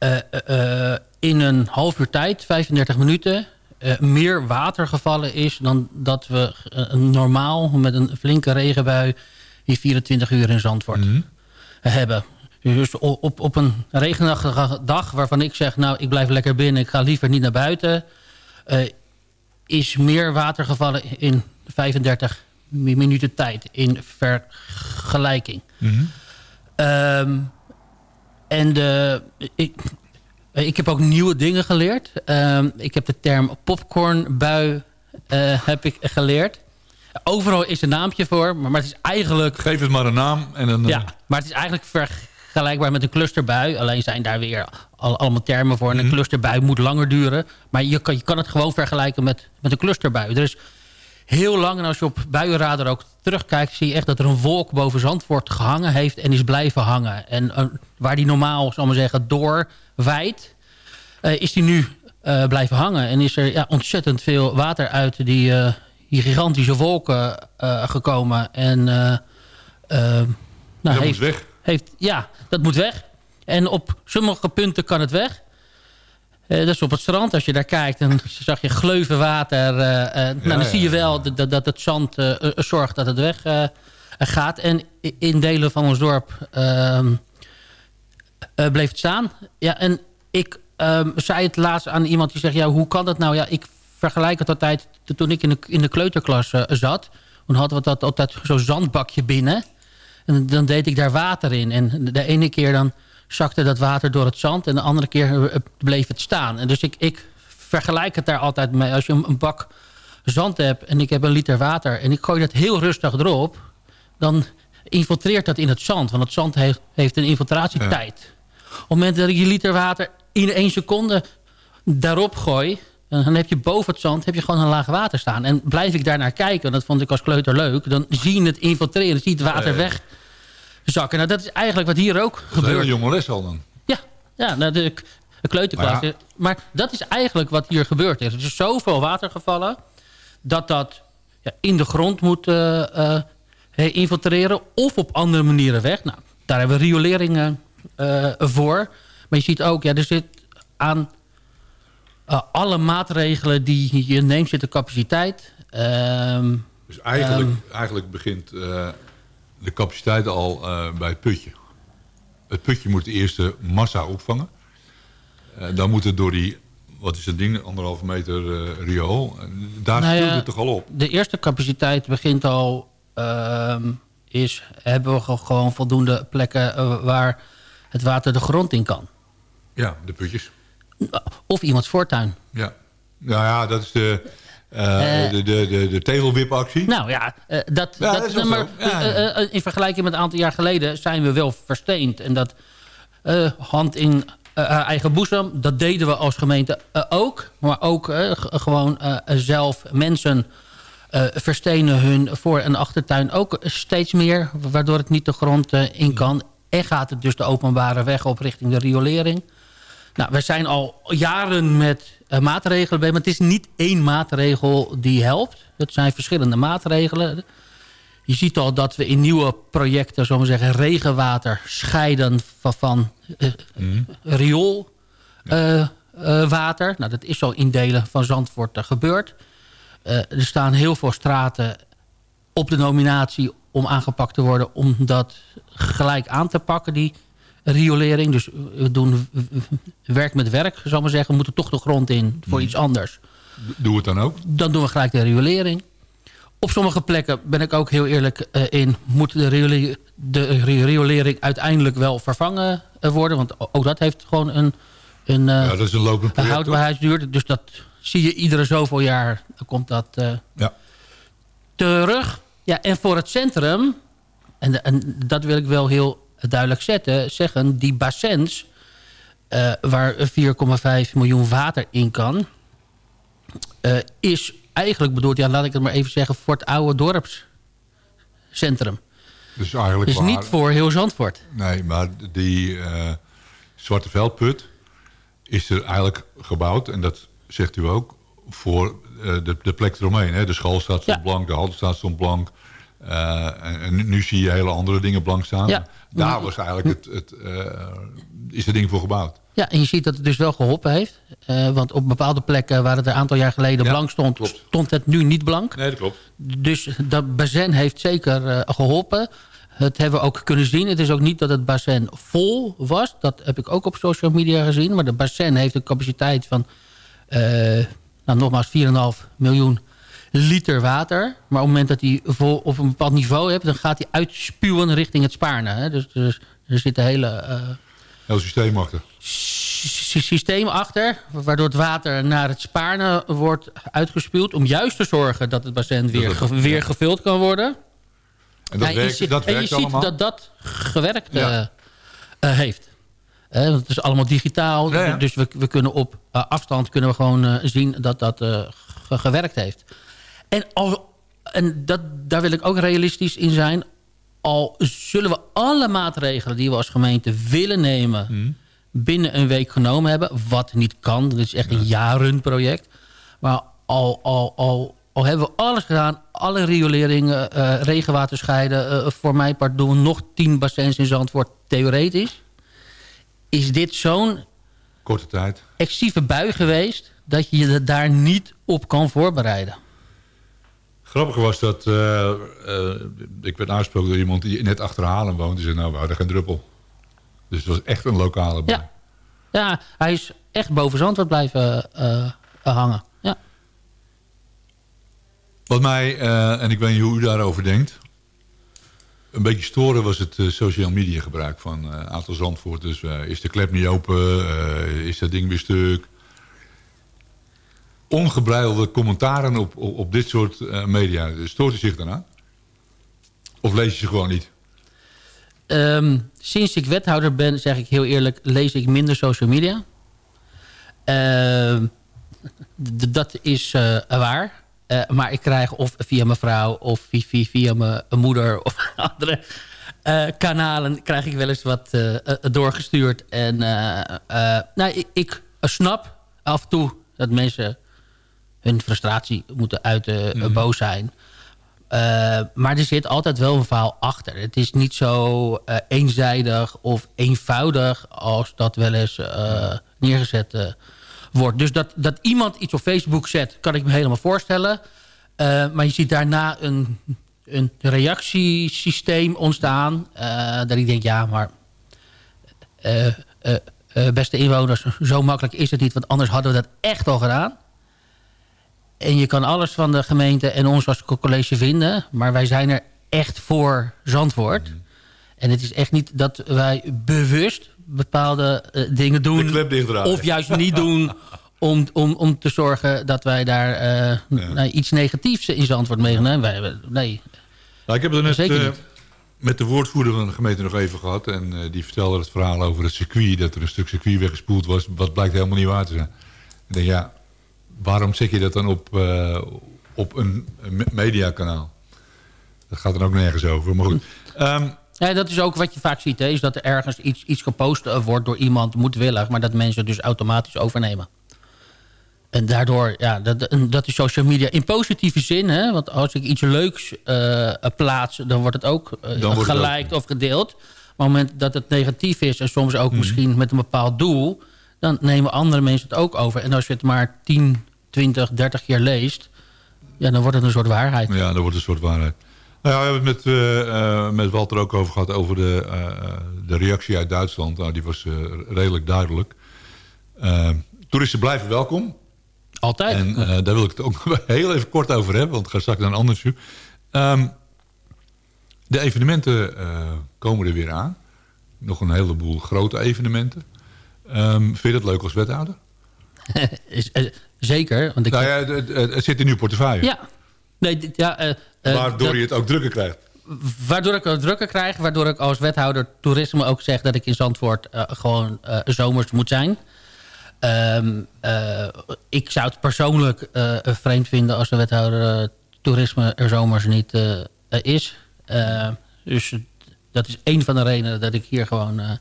Speaker 14: uh, uh, in een half uur tijd, 35 minuten, uh, meer water gevallen is dan dat we normaal met een flinke regenbui hier 24 uur in Zandvoort mm hebben. Dus op, op een regenachtige dag waarvan ik zeg, nou ik blijf lekker binnen, ik ga liever niet naar buiten, is meer water gevallen in 35 minuten tijd in vergelijking. Mm -hmm. um, en ik, ik heb ook nieuwe dingen geleerd. Um, ik heb de term popcornbui uh, heb ik geleerd. Overal is een naampje voor, maar, maar het is eigenlijk...
Speaker 6: Geef het maar een naam. En een,
Speaker 14: ja, maar het is eigenlijk vergelijkbaar met een clusterbui. Alleen zijn daar weer al, allemaal termen voor. En een clusterbui moet langer duren. Maar je kan, je kan het gewoon vergelijken met, met een clusterbui. Er is heel lang, en als je op buienradar ook terugkijkt... zie je echt dat er een wolk boven Zandvoort gehangen heeft en is blijven hangen. En uh, waar die normaal, zal maar zeggen, doorwijdt... Uh, is die nu uh, blijven hangen. En is er ja, ontzettend veel water uit die, die gigantische wolken gekomen. En
Speaker 6: nou, dat
Speaker 14: heeft,
Speaker 6: moet weg.
Speaker 14: Heeft, ja, dat moet weg. En op sommige punten kan het weg. Uh, dus op het strand, als je daar kijkt, dan zag je gleuven water. Uh, uh, nou, dan ja, zie je wel ja. dat, dat het zand zorgt dat het weg gaat. En in delen van ons dorp ehm, bleef het staan. Ja, en ik um, zei het laatst aan iemand die zegt... Ja, hoe kan dat nou? Ja, ik vergelijk het altijd toen ik in de, in de kleuterklas zat. Toen hadden we dat altijd zo'n zandbakje binnen. En dan deed ik daar water in. En de ene keer dan zakte dat water door het zand. En de andere keer bleef het staan. En dus ik, ik vergelijk het daar altijd mee. Als je een bak zand hebt en ik heb een liter water... en ik gooi dat heel rustig erop... dan infiltreert dat in het zand. Want het zand heeft, heeft een infiltratietijd. Ja. Op het moment dat ik je liter water in één seconde daarop gooi... dan heb je boven het zand heb je gewoon een laag water staan. En blijf ik daar naar kijken, dat vond ik als kleuter leuk... dan zie je het infiltreren, zie je het water weg zakken. Nou, dat is eigenlijk wat hier ook
Speaker 6: dat
Speaker 14: gebeurt.
Speaker 6: een jonge les al dan.
Speaker 14: Ja, ja nou, de, de kleuterklas. Maar, ja. maar, dat is eigenlijk wat hier gebeurd is. Er is zoveel water gevallen... dat dat ja, in de grond moet uh, uh, infiltreren... of op andere manieren weg. Nou, daar hebben we rioleringen uh, voor. Maar je ziet ook, ja, er zit aan alle maatregelen die je neemt... zit de capaciteit. Ehm,
Speaker 6: dus eigenlijk, um, eigenlijk begint de capaciteit al uh, bij het putje. Het putje moet de eerste massa opvangen. Uh, dan moet het door die, wat is het ding, anderhalve meter uh, riool. Daar nou ja, het toch al op.
Speaker 14: De eerste capaciteit begint al, ehm, is, hebben we gewoon voldoende plekken waar het water de grond in kan.
Speaker 6: Ja, de putjes.
Speaker 14: Of iemands voortuin.
Speaker 6: Ja, nou ja, dat is de... Uh, uh, de, de, de, de tegelwipactie.
Speaker 14: Nou ja, uh, dat, ja, dat, dat maar, ja. in vergelijking met een aantal jaar geleden zijn we wel versteend. En dat hand in eigen boezem, dat deden we als gemeente ook. Maar ook gewoon zelf mensen verstenen hun voor- en achtertuin ook steeds meer. Waardoor het niet de grond in kan. En gaat het dus de openbare weg op richting de riolering. Nou, we zijn al jaren met maatregelen bij, maar het is niet één maatregel die helpt. Het zijn verschillende maatregelen. Je ziet al dat we in nieuwe projecten, zullen we zeggen, regenwater scheiden van, van uh, mm. riool. Uh, water. Nou, dat is al in delen van Zandvoort gebeurd. er staan heel veel straten op de nominatie om aangepakt te worden... om dat gelijk aan te pakken, die riolering. Dus we doen werk met werk, ik maar zeggen. We moeten toch de grond in voor
Speaker 6: Mhm.
Speaker 14: iets anders.
Speaker 6: Doe het dan ook?
Speaker 14: Dan doen we gelijk de riolering. Op sommige plekken ben ik ook heel eerlijk eh, in... moet de, riole- de ri- riolering uiteindelijk wel vervangen eh, worden. Want ook dat heeft gewoon een, een, eh,
Speaker 6: Ja, dat is een lopend
Speaker 14: een
Speaker 6: project,
Speaker 14: houdbaarheidsduur. Dus dat zie je iedere zoveel jaar. Dan komt dat eh,
Speaker 6: Ja.
Speaker 14: terug. Ja, en voor het centrum... En, en dat wil ik wel heel duidelijk zetten, zeggen... die bassins eh, waar 4,5 miljoen water in kan... eh, is eigenlijk bedoeld, ja, laat ik het maar even zeggen... voor het oude dorpscentrum.
Speaker 6: Dus eigenlijk
Speaker 14: Dus
Speaker 6: waar-
Speaker 14: niet voor heel Zandvoort.
Speaker 6: Nee, maar die eh, Zwarte Veldput is er eigenlijk gebouwd. En dat zegt u ook voor de, de plek eromheen. Hè? De schoolstraat stond blank, de Haltestraat stond blank. Eh, en, nu zie je hele andere dingen blank staan.
Speaker 14: Ja.
Speaker 6: Daar was eigenlijk het, het, eh, is het ding voor gebouwd.
Speaker 14: Ja, en je ziet dat het dus wel geholpen heeft. Eh, want op bepaalde plekken waar het een aantal jaar geleden blank stond... stond het nu niet blank.
Speaker 6: Nee, dat klopt.
Speaker 14: Dus dat bassin heeft zeker eh, geholpen. Het hebben we ook kunnen zien. Het is ook niet dat het bassin vol was. Dat heb ik ook op social media gezien. Maar de bassin heeft een capaciteit van... nou, nogmaals 4,5 miljoen liter water. Maar op het moment dat hij vol op een bepaald niveau hebt... dan gaat hij uitspuwen richting het Spaarne. Hè? Dus, dus er zit een hele... eh,
Speaker 6: Heel systeem achter.
Speaker 14: sy- systeem achter... waardoor het water naar het Spaarne wordt uitgespuwd... om juist te zorgen dat het bassin weer,
Speaker 6: Dat het-
Speaker 14: ge- weer gevuld kan worden.
Speaker 6: En dat werkt,
Speaker 14: je ziet,
Speaker 6: dat
Speaker 14: en je
Speaker 6: werkt
Speaker 14: ziet dat dat gewerkt
Speaker 6: Ja.
Speaker 14: eh, eh, heeft. Eh, want het is allemaal digitaal.
Speaker 6: Ja, ja.
Speaker 14: Dus we, we kunnen op afstand kunnen we gewoon zien dat dat ge- gewerkt heeft. En, al, en dat, daar wil ik ook realistisch in zijn. Al zullen we alle maatregelen die we als gemeente willen nemen...
Speaker 6: Mhm.
Speaker 14: binnen een week genomen hebben. Wat niet kan. Dit is echt een jarenproject. Maar al, al, al, al hebben we alles gedaan. Alle rioleringen, eh, regenwater scheiden. eh, voor mijn part doen we nog tien bassins in Zandvoort. Theoretisch. Is dit zo'n
Speaker 6: Korte tijd.
Speaker 14: excessieve bui geweest... dat je je daar niet op kan voorbereiden.
Speaker 6: Grappig was dat... eh, eh, ik werd aangesproken door iemand die net achter Haarlem woont. Die zei, nou, we hadden geen druppel. Dus het was echt een lokale.
Speaker 14: Ja. Ja, hij is echt boven Zandvoort blijven eh, hangen. Ja.
Speaker 6: Wat mij, en ik weet niet hoe u daarover denkt... een beetje storen was het social media gebruik van een aantal Zandvoorters. Eh, is de klep niet open? Is dat ding weer stuk? Ongebreidelde commentaren op, op, dit soort eh, media. Stoort u zich daaraan? Of lees je ze gewoon niet?
Speaker 14: Ehm, sinds ik wethouder ben, zeg ik heel eerlijk, lees ik minder social media. Ehm, dat is eh, waar. Eh, maar ik krijg of via mijn vrouw of via, via, mijn moeder of andere kanalen krijg ik wel eens wat doorgestuurd. En nou, ik, ik snap af en toe dat mensen hun frustratie moeten uiten, eh, boos zijn. Eh, maar er zit altijd wel een verhaal achter. Het is niet zo eh, eenzijdig of eenvoudig als dat wel eens neergezet wordt. Dus dat, dat iemand iets op Facebook zet, kan ik me helemaal voorstellen. Maar je ziet daarna een, een reactiesysteem ontstaan. dat ik denk, ja, maar... beste inwoners, zo makkelijk is het niet. Want anders hadden we dat echt al gedaan. En je kan alles van de gemeente en ons als college vinden. Maar wij zijn er echt voor Zandvoort. En het is echt niet dat wij bewust bepaalde eh, dingen doen. Of juist niet doen. Om, om, om te zorgen dat wij daar eh, nou, iets negatiefs in Zandvoort meegenomen. Wij hebben- Nee,
Speaker 6: Nou, ik heb het er net
Speaker 14: Zeker
Speaker 6: eh,
Speaker 14: niet.
Speaker 6: met de woordvoerder van de gemeente nog even gehad. En die vertelde het verhaal over het circuit. Dat er een stuk circuit weggespoeld was. Wat blijkt helemaal niet waar te zijn. Ik denk, ja, waarom zet je dat dan op, eh, op een me- mediakanaal? Dat gaat er ook nergens over. Maar goed. Ehm,
Speaker 14: Ja, dat is ook wat je vaak ziet. Hè, is dat er ergens iets, iets gepost eh, wordt door iemand moedwillig... maar dat mensen het dus automatisch overnemen. En daardoor, ja, dat, dat is social media in positieve zin. Hè, want als ik iets leuks eh, plaats... dan wordt het ook geliked of gedeeld. Maar op het moment dat het negatief is... en soms ook
Speaker 6: Mhm.
Speaker 14: misschien met een bepaald doel... dan nemen andere mensen het ook over. En als je het maar 10, 20, 30 keer leest... ja, dan wordt het een soort waarheid.
Speaker 6: Ja, dan wordt het een soort waarheid. Nou ja, we hebben het met, uh, met Walter ook over gehad... over de, uh, de reactie uit Duitsland. Nou, die was uh, redelijk duidelijk. toeristen blijven welkom.
Speaker 14: Altijd.
Speaker 6: En daar wil ik het ook heel even kort over hebben... want ik ga straks naar een ander interview. Um, de evenementen komen er weer aan. Nog een heleboel grote evenementen. Um, vind je dat leuk als wethouder?
Speaker 14: Zeker. Want ik
Speaker 6: nou ja, het, het zit in uw portefeuille.
Speaker 14: Ja. Nee, ja uh,
Speaker 6: waardoor dat, je het ook drukker krijgt.
Speaker 14: Waardoor ik het drukker krijg. Waardoor ik als wethouder toerisme ook zeg dat ik in Zandvoort uh, gewoon uh, zomers moet zijn. Um, ik zou het persoonlijk vreemd vinden als de wethouder toerisme er zomers niet is. dus dat is een van de redenen dat ik hier gewoon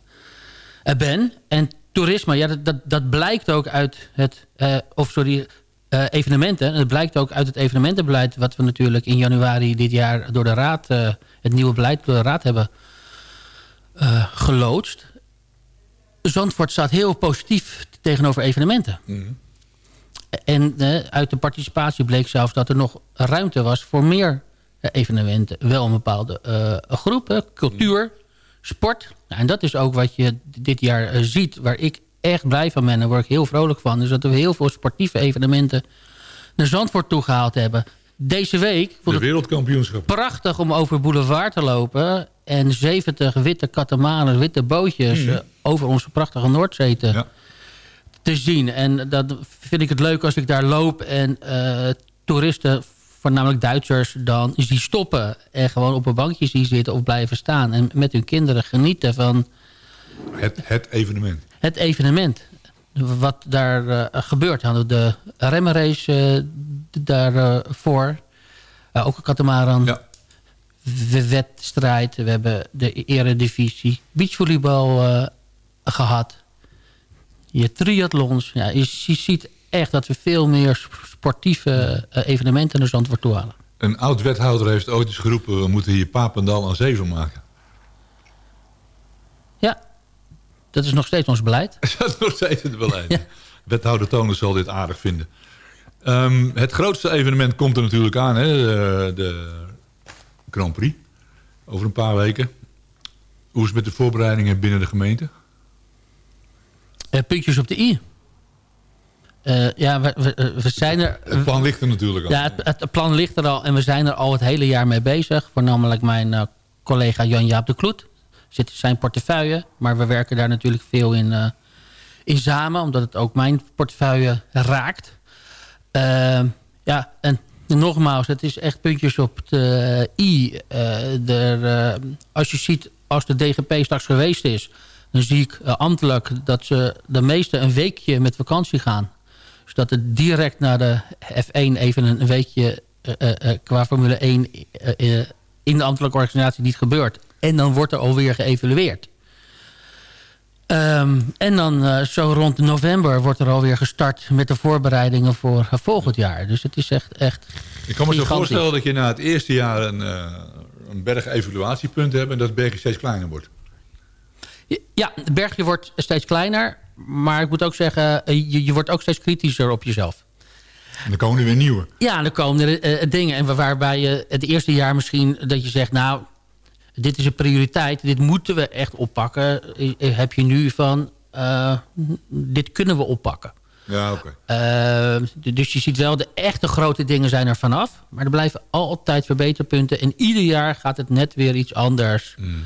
Speaker 14: ben. En toerisme, ja, dat, dat, dat, blijkt ook uit het... of sorry, uh, evenementen. En het blijkt ook uit het evenementenbeleid... wat we natuurlijk in januari dit jaar door de Raad... Uh, het nieuwe beleid door de Raad hebben geloodst. Zandvoort staat heel positief tegenover evenementen. Mm. En uit de participatie bleek zelfs dat er nog ruimte was... voor meer evenementen. Wel een bepaalde groepen, cultuur, sport. Nou, en dat is ook wat je dit jaar ziet... waar ik echt blij van ben. Daar word ik heel vrolijk van. Dus dat we heel veel sportieve evenementen naar Zandvoort toegehaald hebben. Deze week...
Speaker 6: De wereldkampioenschap.
Speaker 14: Prachtig om over boulevard te lopen. En 70 witte katamanen, witte bootjes... Mm. over onze prachtige Noordzee te, ja. te zien. En dat vind ik het leuk als ik daar loop en uh, toeristen voornamelijk Duitsers dan zie stoppen... en gewoon op een bankje zie zitten of blijven staan... en met hun kinderen genieten van...
Speaker 6: Het, het evenement
Speaker 14: het evenement. Wat daar uh, gebeurt. Hadden de remmenrace uh, daarvoor. Uh, ook een katamaran. Ja. De wedstrijd. We hebben de eredivisie. Beachvolleybal gehad. Je triathlons. Ja, je, je, ziet echt dat we veel meer sportieve evenementen naar Zandvoort toe halen.
Speaker 6: Een oud-wethouder heeft ooit eens geroepen... we moeten hier Papendal aan zeven maken.
Speaker 14: Dat is nog steeds ons beleid.
Speaker 6: dat is nog steeds het beleid. ja. Wethouder Tonen zal dit aardig vinden. Um, het grootste evenement komt er natuurlijk aan. Hè? De, de, Grand Prix. Over een paar weken. Hoe is het met de voorbereidingen binnen de gemeente?
Speaker 14: Uh, puntjes op de i. Uh, ja, we, we, we, zijn er...
Speaker 6: Het plan ligt er natuurlijk al.
Speaker 14: Ja, het, het, plan ligt er al. En we zijn er al het hele jaar mee bezig. Voornamelijk mijn uh, collega Jan-Jaap de Kloet zit in zijn portefeuille. Maar we werken daar natuurlijk veel in, uh, in samen. Omdat het ook mijn portefeuille raakt. Uh, ja, en nogmaals, het is echt puntjes op de i. Als je ziet, als de DGP straks geweest is... dan zie ik ambtelijk dat ze de meesten een weekje met vakantie gaan. Dus dat het direct naar de F1 even een weekje qua Formule 1 in de ambtelijke organisatie niet gebeurt. En dan wordt er alweer geëvalueerd. Um, en dan uh, zo rond november wordt er alweer gestart met de voorbereidingen voor uh, volgend jaar. Dus het is echt, echt
Speaker 6: Ik kan me zo voorstellen dat je na het eerste jaar een, uh, een berg evaluatiepunten hebt... en dat het bergje steeds kleiner wordt.
Speaker 14: Ja, het bergje wordt steeds kleiner. Maar ik moet ook zeggen, je, je wordt ook steeds kritischer op jezelf.
Speaker 6: En dan komen er weer nieuwe.
Speaker 14: Ja, dan komen er dingen. En waarbij je het eerste jaar misschien dat je zegt... nou, dit is een prioriteit, dit moeten we echt oppakken. Heb je nu van, uh, dit kunnen we oppakken.
Speaker 6: Ja, oké. Okay.
Speaker 14: Uh, dus je ziet wel, de echte grote dingen zijn er vanaf. Maar er blijven altijd verbeterpunten. En ieder jaar gaat het net weer iets anders mm.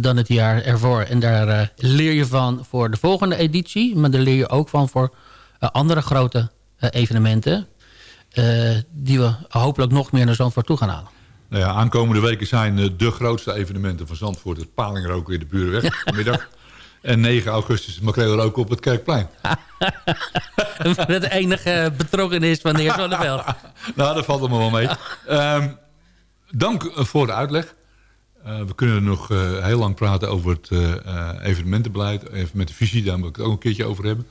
Speaker 14: Dan het jaar ervoor. En daar uh, leer je van voor de volgende editie. Maar daar leer je ook van voor andere grote evenementen. die we hopelijk nog meer naar Zandvoort toe gaan halen.
Speaker 6: Nou ja, aankomende weken zijn eh, de grootste evenementen van Zandvoort... het Palingrook in de Burenweg, vanmiddag. En 9 augustus makreel ook op het Kerkplein.
Speaker 14: het enige betrokkenis van de heer Zonneveld.
Speaker 6: nou, dat valt allemaal wel mee. Um, dank voor de uitleg. Uh, we kunnen nog uh, heel lang praten over het uh, evenementenbeleid. Even met de visie, daar moet ik het ook een keertje over hebben.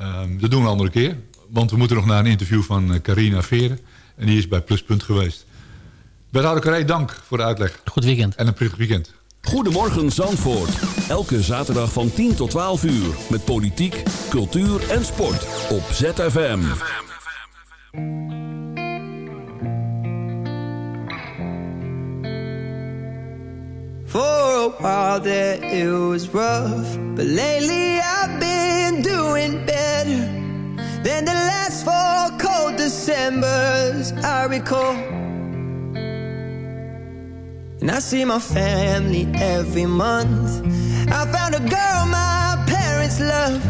Speaker 6: Um, dat doen we een andere keer. Want we moeten nog naar een interview van Carina Veren. En die is bij Pluspunt geweest. Wethouder Carré, dank voor de uitleg.
Speaker 14: Goed weekend.
Speaker 6: En een prettig weekend.
Speaker 10: Goedemorgen Zandvoort. Elke zaterdag van 10 tot 12 uur. Met politiek, cultuur en sport. Op ZFM.
Speaker 15: For a while there it was rough. But lately I've been doing better Than the last four cold Decembers I recall. And I see my family every month. I found a girl my parents love.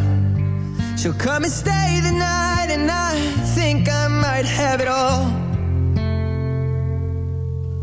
Speaker 15: She'll come and stay the night And I think I might have it all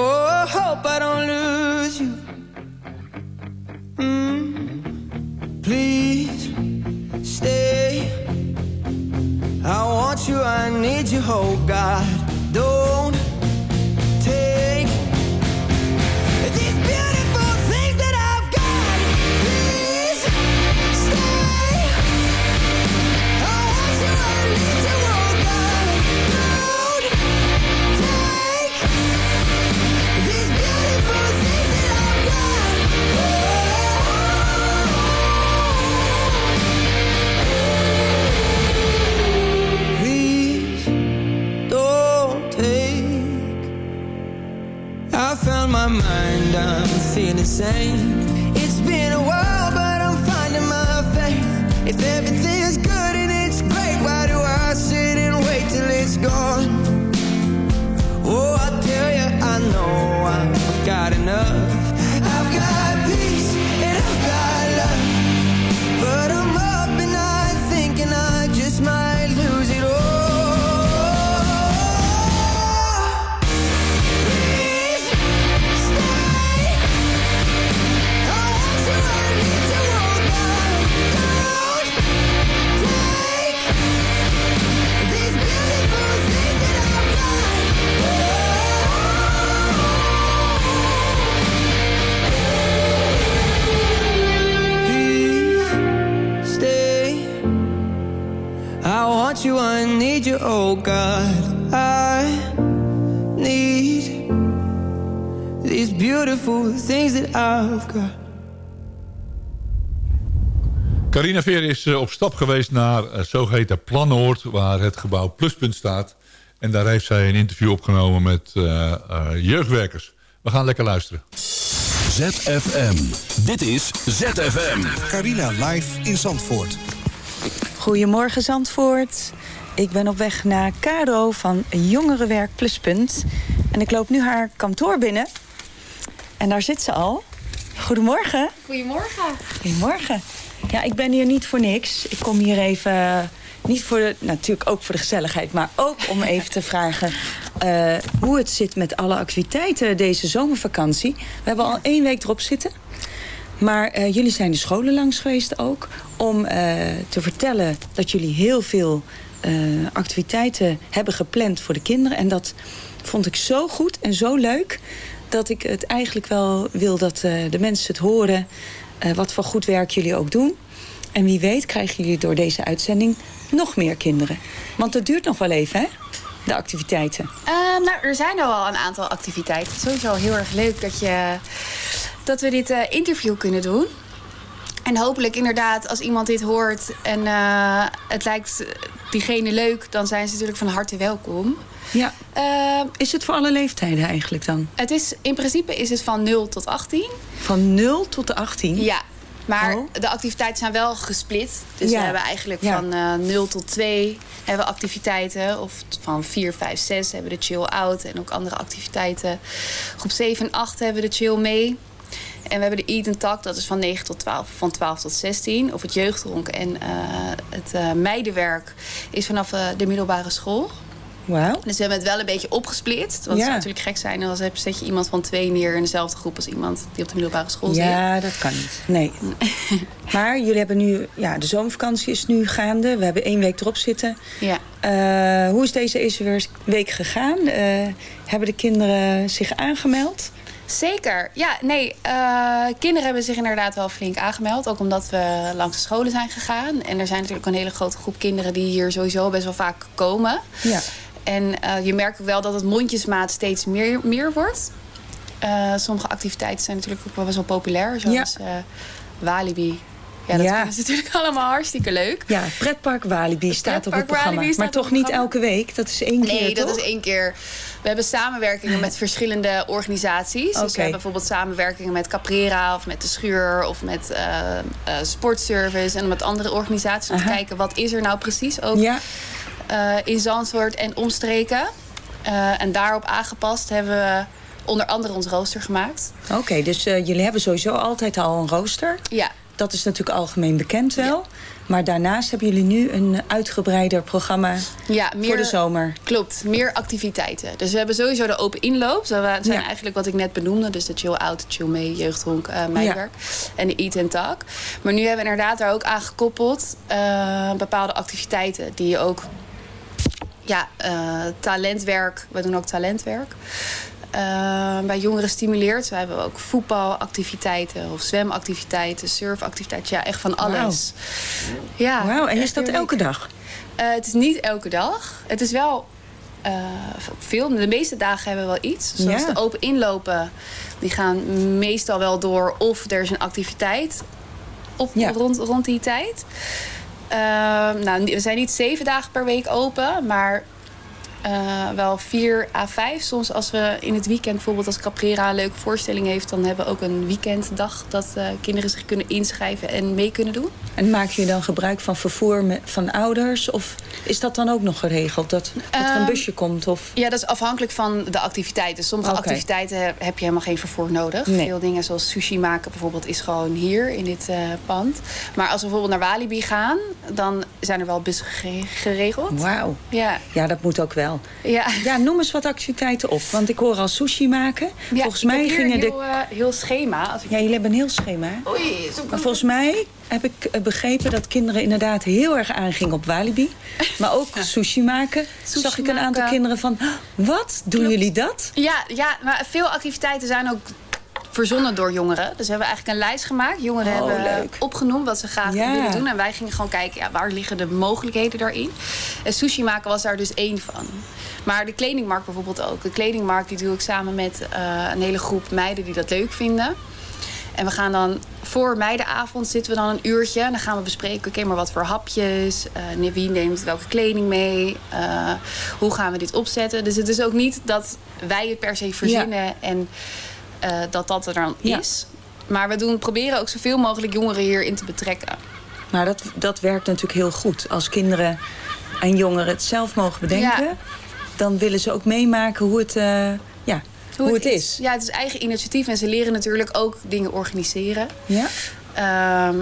Speaker 15: Oh, I hope I don't lose you. Mm, please stay. I want you, I need you, oh God. Don't
Speaker 6: Carina Veer is eh, op stap geweest naar het zogeheten Planoord... waar het gebouw Pluspunt staat. En daar heeft zij een interview opgenomen met eh, eh, jeugdwerkers. We gaan lekker luisteren.
Speaker 10: ZFM. Dit is ZFM.
Speaker 16: Carina live in Zandvoort.
Speaker 17: Goedemorgen Zandvoort. Ik ben op weg naar Caro van Jongerenwerk Pluspunt. En ik loop nu haar kantoor binnen. En daar zit ze al. Goedemorgen.
Speaker 18: Goedemorgen.
Speaker 17: Goedemorgen. Ja, ik ben hier niet voor niks. Ik kom hier even, niet voor de, natuurlijk ook voor de gezelligheid... maar ook om even te vragen eh, hoe het zit met alle activiteiten deze zomervakantie. We hebben al één week erop zitten. Maar eh, jullie zijn de scholen langs geweest ook... om eh, te vertellen dat jullie heel veel eh, activiteiten hebben gepland voor de kinderen. En dat vond ik zo goed en zo leuk... dat ik het eigenlijk wel wil dat eh, de mensen het horen... eh, wat voor goed werk jullie ook doen. En wie weet krijgen jullie door deze uitzending nog meer kinderen. Want het duurt nog wel even, hè? De activiteiten.
Speaker 18: Ehm, nou, er zijn al wel een aantal activiteiten. Sowieso heel erg leuk dat, je, dat we dit eh, interview kunnen doen. En hopelijk inderdaad, als iemand dit hoort en eh, het lijkt diegene leuk... dan zijn ze natuurlijk van harte welkom.
Speaker 17: Ja. is het voor alle leeftijden eigenlijk dan?
Speaker 18: Het is, in principe is het van 0 tot 18.
Speaker 17: Van 0 tot de 18?
Speaker 18: Ja. Maar de activiteiten zijn wel gesplit. Dus
Speaker 17: Ja.
Speaker 18: we hebben eigenlijk
Speaker 17: Ja.
Speaker 18: van eh 0 tot 2 hebben we activiteiten. Of van 4, 5, 6 hebben we de chill out. En ook andere activiteiten. Groep 7 en 8 hebben we de chill mee. En we hebben de Eat and Talk, dat is van 9 tot 12, van 12 tot 16. Of het jeugdronk en eh, het eh, meidenwerk is vanaf eh, de middelbare school. Dus we hebben het wel een beetje opgesplitst. Want het zou natuurlijk gek zijn als heb- zet je iemand van twee neer in dezelfde groep als iemand die op de middelbare school zit.
Speaker 17: Ja, dat kan niet. Nee. maar jullie hebben nu... Ja, de zomervakantie is nu gaande. We hebben één week erop zitten.
Speaker 18: Ja.
Speaker 17: Eh, hoe is deze eerste week gegaan? Eh, hebben de kinderen zich aangemeld?
Speaker 18: Zeker. Ja, nee. eh, kinderen hebben zich inderdaad wel flink aangemeld. Ook omdat we langs de scholen zijn gegaan. En er zijn natuurlijk een hele grote groep kinderen die hier sowieso best wel vaak komen.
Speaker 17: Ja.
Speaker 18: En eh, je merkt ook wel dat het mondjesmaat steeds meer, meer wordt. Eh, sommige activiteiten zijn natuurlijk ook wel best wel populair. Zoals eh, Walibi. Ja, dat
Speaker 17: Ja.
Speaker 18: ze natuurlijk allemaal hartstikke leuk.
Speaker 17: Ja, pretpark Walibi staat op het programma.
Speaker 18: Walibi
Speaker 17: maar toch niet elke week. Dat is één keer,
Speaker 18: Nee, dat is één keer. We hebben samenwerkingen met verschillende organisaties. Dus we hebben bijvoorbeeld samenwerkingen met Caprera of met de Schuur of met Sportservice en met andere organisaties. Om te kijken wat is er nou precies ook
Speaker 17: Ja.
Speaker 18: Eh, in Zandvoort en omstreken. Eh, en daarop aangepast hebben we onder andere ons rooster gemaakt.
Speaker 17: Oké, dus eh, jullie hebben sowieso altijd al een rooster.
Speaker 18: Ja.
Speaker 17: Dat is natuurlijk algemeen bekend wel. Maar daarnaast hebben jullie nu een uitgebreider programma
Speaker 18: Ja, meer,
Speaker 17: voor de zomer.
Speaker 18: Klopt, meer activiteiten. Dus we hebben sowieso de open inloop. Dat zijn
Speaker 17: Ja.
Speaker 18: eigenlijk wat ik net benoemde. Dus de chill out, chill mee, jeugdhonk, eh mijnwerk. En de eat and talk. Maar nu hebben we inderdaad daar ook aan gekoppeld bepaalde activiteiten. Die je ook, ja, eh, talentwerk. We doen ook talentwerk. eh, bij jongeren stimuleert. We hebben ook voetbalactiviteiten of zwemactiviteiten, surfactiviteiten. Ja, echt van alles. Ja,
Speaker 17: Wauw, en is dat elke dag?
Speaker 18: Eh, het is niet elke dag. Het is wel veel. De meeste dagen hebben we wel iets. Zoals
Speaker 17: Ja.
Speaker 18: de open inlopen. Die gaan meestal wel door. Of er is een activiteit op, rond, rond die tijd. Eh, nou, we zijn niet zeven dagen per week open. Maar eh, wel vier à vijf. Soms als we in het weekend bijvoorbeeld als Caprera een leuke voorstelling heeft... dan hebben we ook een weekenddag dat eh, kinderen zich kunnen inschrijven en mee kunnen doen.
Speaker 17: En maak je dan gebruik van vervoer van ouders? Of is dat dan ook nog geregeld? Dat, dat er een
Speaker 18: Ehm,
Speaker 17: busje komt? Of...
Speaker 18: Ja, dat is afhankelijk van de activiteiten. Sommige activiteiten heb- je helemaal geen vervoer nodig.
Speaker 17: Nee.
Speaker 18: Veel dingen zoals sushi maken bijvoorbeeld is gewoon hier in dit eh, pand. Maar als we bijvoorbeeld naar Walibi gaan, dan zijn er wel bussen gere- geregeld.
Speaker 17: Wauw.
Speaker 18: Ja.
Speaker 17: Ja, dat moet ook wel.
Speaker 18: Ja.
Speaker 17: ja, noem eens wat activiteiten op. Want ik hoor al sushi maken.
Speaker 18: Ja,
Speaker 17: volgens
Speaker 18: ik
Speaker 17: mij gingen
Speaker 18: een
Speaker 17: de...
Speaker 18: heel, eh, heel schema. Als ik...
Speaker 17: Ja, jullie hebben een heel schema.
Speaker 18: Oei, zoek
Speaker 17: Maar volgens mij heb ik eh, begrepen dat kinderen inderdaad heel erg aangingen op Walibi. Maar ook sushi maken.
Speaker 18: Sushi
Speaker 17: Zag ik een aantal
Speaker 18: maken.
Speaker 17: kinderen van, "Ah, wat? Doen
Speaker 18: Klopt.
Speaker 17: jullie dat?
Speaker 18: Ja, ja, maar veel activiteiten zijn ook verzonnen door jongeren. Dus we hebben eigenlijk een lijst gemaakt. Jongeren
Speaker 17: Oh,
Speaker 18: hebben
Speaker 17: leuk.
Speaker 18: opgenoemd wat ze graag
Speaker 17: Ja.
Speaker 18: willen doen. En wij gingen gewoon kijken, ja, waar liggen de mogelijkheden daarin. En sushi maken was daar dus één van. Maar de kledingmarkt bijvoorbeeld ook. De kledingmarkt die doe ik samen met eh, een hele groep meiden die dat leuk vinden. En we gaan dan voor meidenavond zitten we dan een uurtje. En dan gaan we bespreken, oké, maar wat voor hapjes? eh, wie neemt welke kleding mee? eh, hoe gaan we dit opzetten? Dus het is ook niet dat wij het per se verzinnen en eh, dat dat er dan
Speaker 17: Ja.
Speaker 18: is. Maar we doen, proberen ook zoveel mogelijk jongeren hierin te betrekken.
Speaker 17: Maar dat, dat werkt natuurlijk heel goed. Als kinderen en jongeren het zelf mogen bedenken...
Speaker 18: Ja.
Speaker 17: dan willen ze ook meemaken hoe het, eh, ja, hoe, het is.
Speaker 18: Ja, het is eigen initiatief en ze leren natuurlijk ook dingen organiseren.
Speaker 17: Ja?
Speaker 18: Ehm,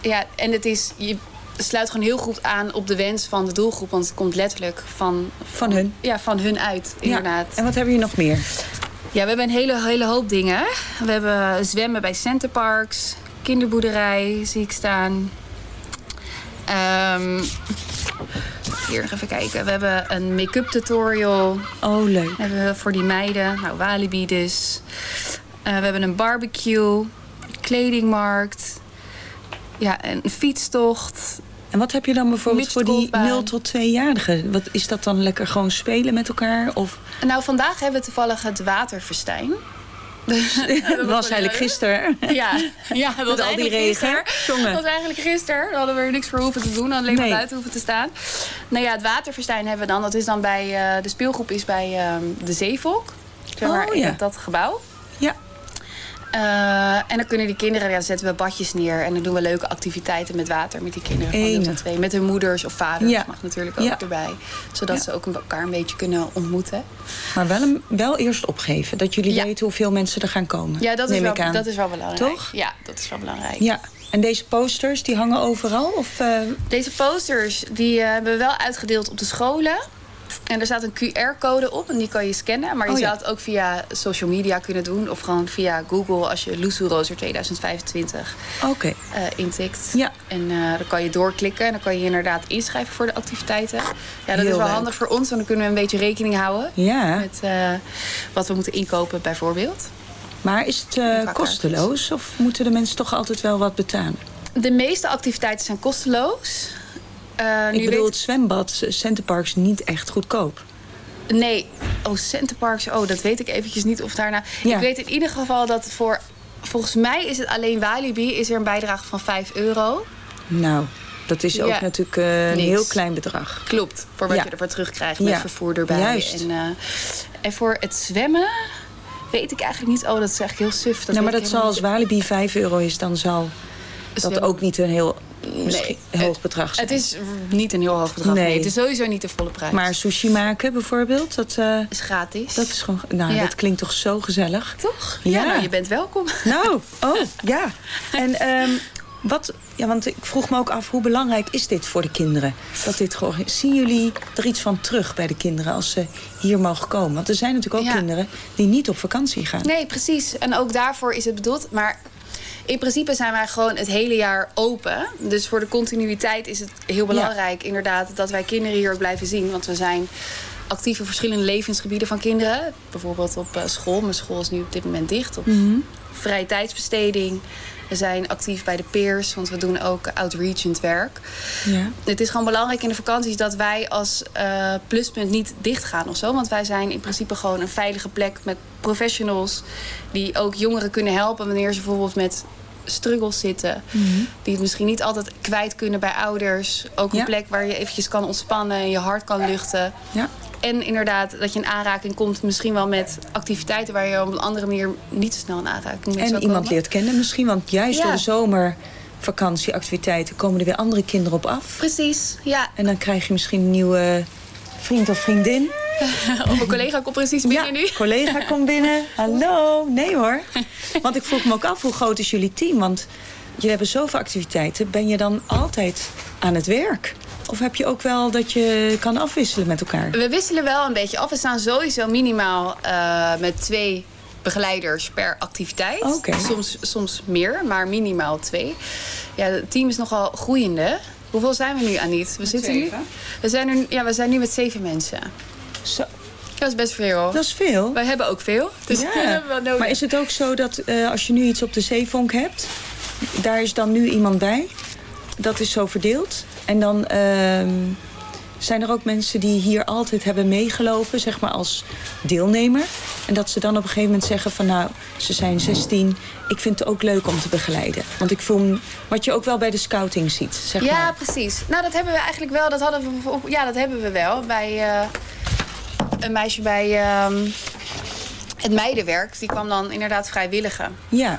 Speaker 18: ja, en het is, je sluit gewoon heel goed aan op de wens van de doelgroep. Want het komt letterlijk van...
Speaker 17: Van hun?
Speaker 18: Ja, van hun uit, inderdaad.
Speaker 17: En wat hebben je nog meer?
Speaker 18: Ja, we hebben een hele, hele hoop dingen. We hebben zwemmen bij Centerparks. Kinderboerderij zie ik staan. Ehm, hier even kijken. We hebben een make-up tutorial.
Speaker 17: Oh, leuk.
Speaker 18: Hebben we voor die meiden. Nou, Walibi dus. Eh, we hebben een barbecue. Kledingmarkt. Ja, een fietstocht.
Speaker 17: En wat heb je dan bijvoorbeeld voor die
Speaker 18: Mixgolfbaan.
Speaker 17: 0 tot 2-jarigen? Wat is dat dan lekker gewoon spelen met elkaar? Of
Speaker 18: Nou, vandaag hebben we toevallig het waterfestijn.
Speaker 17: dat was eigenlijk gisteren.
Speaker 18: Ja, ja dat was
Speaker 17: Met al die regen.
Speaker 18: Dat was eigenlijk gisteren. Daar hadden we er niks voor hoeven te doen. Alleen maar
Speaker 17: Nee.
Speaker 18: buiten hoeven te staan. Nou ja, het waterfestijn hebben we dan. Dat is dan bij... eh, de speelgroep is bij ehm, de Zeevolk. Zeg maar
Speaker 17: Oh, ja.
Speaker 18: dat gebouw. Eh, en dan kunnen die kinderen, ja, dan zetten we badjes neer. En dan doen we leuke activiteiten met water met die kinderen. Van twee. Met hun moeders of vaders
Speaker 17: Ja.
Speaker 18: mag natuurlijk ook
Speaker 17: Ja.
Speaker 18: erbij. Zodat
Speaker 17: Ja.
Speaker 18: ze ook elkaar een beetje kunnen ontmoeten.
Speaker 17: Maar wel, een- wel eerst opgeven. Dat jullie weten hoeveel mensen er gaan komen.
Speaker 18: Ja, dat is, wel, dat is wel belangrijk.
Speaker 17: Toch?
Speaker 18: Ja, dat is wel belangrijk.
Speaker 17: Ja. En deze posters, die hangen overal? Of, eh,
Speaker 18: Deze posters die, eh, hebben we wel uitgedeeld op de scholen. En er staat een QR-code op en die kan je scannen. Maar je
Speaker 17: Oh, ja.
Speaker 18: zou het ook via social media kunnen doen. Of gewoon via Google als je Loesoe Rozer 2025
Speaker 17: Oké.
Speaker 18: eh, intikt.
Speaker 17: Ja.
Speaker 18: En eh, dan kan je doorklikken en dan kan je je inderdaad inschrijven voor de activiteiten. Ja, dat
Speaker 17: Heel
Speaker 18: is wel
Speaker 17: leuk.
Speaker 18: handig voor ons, want dan kunnen we een beetje rekening houden.
Speaker 17: Ja.
Speaker 18: Met eh, wat we moeten inkopen bijvoorbeeld.
Speaker 17: Maar is het kosteloos of moeten de mensen toch altijd wel wat betalen?
Speaker 18: De meeste activiteiten zijn kosteloos. Nu
Speaker 17: ik bedoel,
Speaker 18: weet-
Speaker 17: het zwembad, Centerpark is niet echt goedkoop.
Speaker 18: Nee, oh, Centerparks, oh, dat weet ik eventjes niet of daarna... Ik weet in ieder geval dat voor... Volgens mij is het alleen Walibi, is er een bijdrage van 5 euro.
Speaker 17: Nou, dat is ook
Speaker 18: Ja.
Speaker 17: natuurlijk eh, een heel klein bedrag.
Speaker 18: Klopt, voor wat
Speaker 17: Ja.
Speaker 18: je ervoor terugkrijgt met
Speaker 17: Ja,
Speaker 18: vervoer erbij.
Speaker 17: juist.
Speaker 18: En, eh, en voor het zwemmen weet ik eigenlijk niet... Oh, dat is eigenlijk heel suf. Dat
Speaker 17: nou, maar dat zal als Walibi 5 euro is, dan zal dat ook niet een heel misschien hoog bedrag zijn.
Speaker 18: Het is niet een heel hoog bedrag. Nee.
Speaker 17: Nee.
Speaker 18: het is sowieso niet de volle prijs.
Speaker 17: Maar sushi maken bijvoorbeeld, dat eh,
Speaker 18: is gratis.
Speaker 17: Dat is gewoon, nou,
Speaker 18: Ja.
Speaker 17: dat klinkt toch zo gezellig.
Speaker 18: Toch?
Speaker 17: Ja,
Speaker 18: Ja, nou, je bent welkom.
Speaker 17: Nou, oh, ja. En ehm, wat, ja, want ik vroeg me ook af, hoe belangrijk is dit voor de kinderen? Dat dit gewoon, zien jullie er iets van terug bij de kinderen als ze hier mogen komen? Want er zijn natuurlijk ook
Speaker 18: Ja.
Speaker 17: kinderen die niet op vakantie gaan.
Speaker 18: Nee, precies. En ook daarvoor is het bedoeld. Maar in principe zijn wij gewoon het hele jaar open. Dus voor de continuïteit is het heel belangrijk inderdaad dat wij kinderen hier ook blijven zien. Want we zijn actief in verschillende levensgebieden van kinderen. Bijvoorbeeld op eh, school. Mijn school is nu op dit moment dicht. Of
Speaker 17: Mhm.
Speaker 18: vrije tijdsbesteding. We zijn actief bij de peers, want we doen ook outreachend werk.
Speaker 17: Ja.
Speaker 18: Het is gewoon belangrijk in de vakanties dat wij als eh, pluspunt niet dicht gaan of zo. Want wij zijn in principe gewoon een veilige plek met professionals die ook jongeren kunnen helpen wanneer ze bijvoorbeeld met struggles zitten.
Speaker 17: Mhm.
Speaker 18: Die het misschien niet altijd kwijt kunnen bij ouders. Ook een
Speaker 17: Ja.
Speaker 18: plek waar je eventjes kan ontspannen en je hart kan luchten.
Speaker 17: Ja.
Speaker 18: En inderdaad dat je in aanraking komt misschien wel met activiteiten waar je op een andere manier niet zo snel in aanraking mee zou
Speaker 17: En iemand leert kennen misschien, want juist
Speaker 18: Ja.
Speaker 17: door de zomervakantieactiviteiten komen er weer andere kinderen op af.
Speaker 18: Precies, ja.
Speaker 17: En dan krijg je misschien een nieuwe vriend of vriendin.
Speaker 18: Of een collega komt precies binnen
Speaker 17: ja,
Speaker 18: nu.
Speaker 17: collega komt binnen. Hallo. Nee hoor. Want ik vroeg me ook af, hoe groot is jullie team? Want jullie hebben zoveel activiteiten. Ben je dan altijd aan het werk? Of heb je ook wel dat je kan afwisselen met elkaar?
Speaker 18: We wisselen wel een beetje af. We staan sowieso minimaal eh, met twee begeleiders per activiteit.
Speaker 17: Oké.
Speaker 18: Soms, soms meer, maar minimaal twee. Ja, het team is nogal groeiende. Hoeveel zijn we nu, Aniet? We zitten nu. We zijn, er, ja, we zijn nu met zeven mensen.
Speaker 17: Zo.
Speaker 18: Dat is best veel.
Speaker 17: Dat is veel.
Speaker 18: Wij hebben ook veel. Dus we
Speaker 17: Ja.
Speaker 18: hebben wel nodig.
Speaker 17: Maar is het ook zo dat eh, als je nu iets op de zeevonk hebt... daar is dan nu iemand bij? Dat is zo verdeeld. En dan ehm, zijn er ook mensen die hier altijd hebben meegelopen... zeg maar als deelnemer. En dat ze dan op een gegeven moment zeggen van... nou, ze zijn 16, ik vind het ook leuk om te begeleiden. Want ik voel wat je ook wel bij de scouting ziet, zeg
Speaker 18: ja,
Speaker 17: maar.
Speaker 18: precies. Nou, dat hebben we eigenlijk wel. Dat hadden we, ja, dat hebben we wel. Bij eh, een meisje bij ehm, het meidenwerk. Die kwam dan inderdaad vrijwilligen.
Speaker 17: Ja,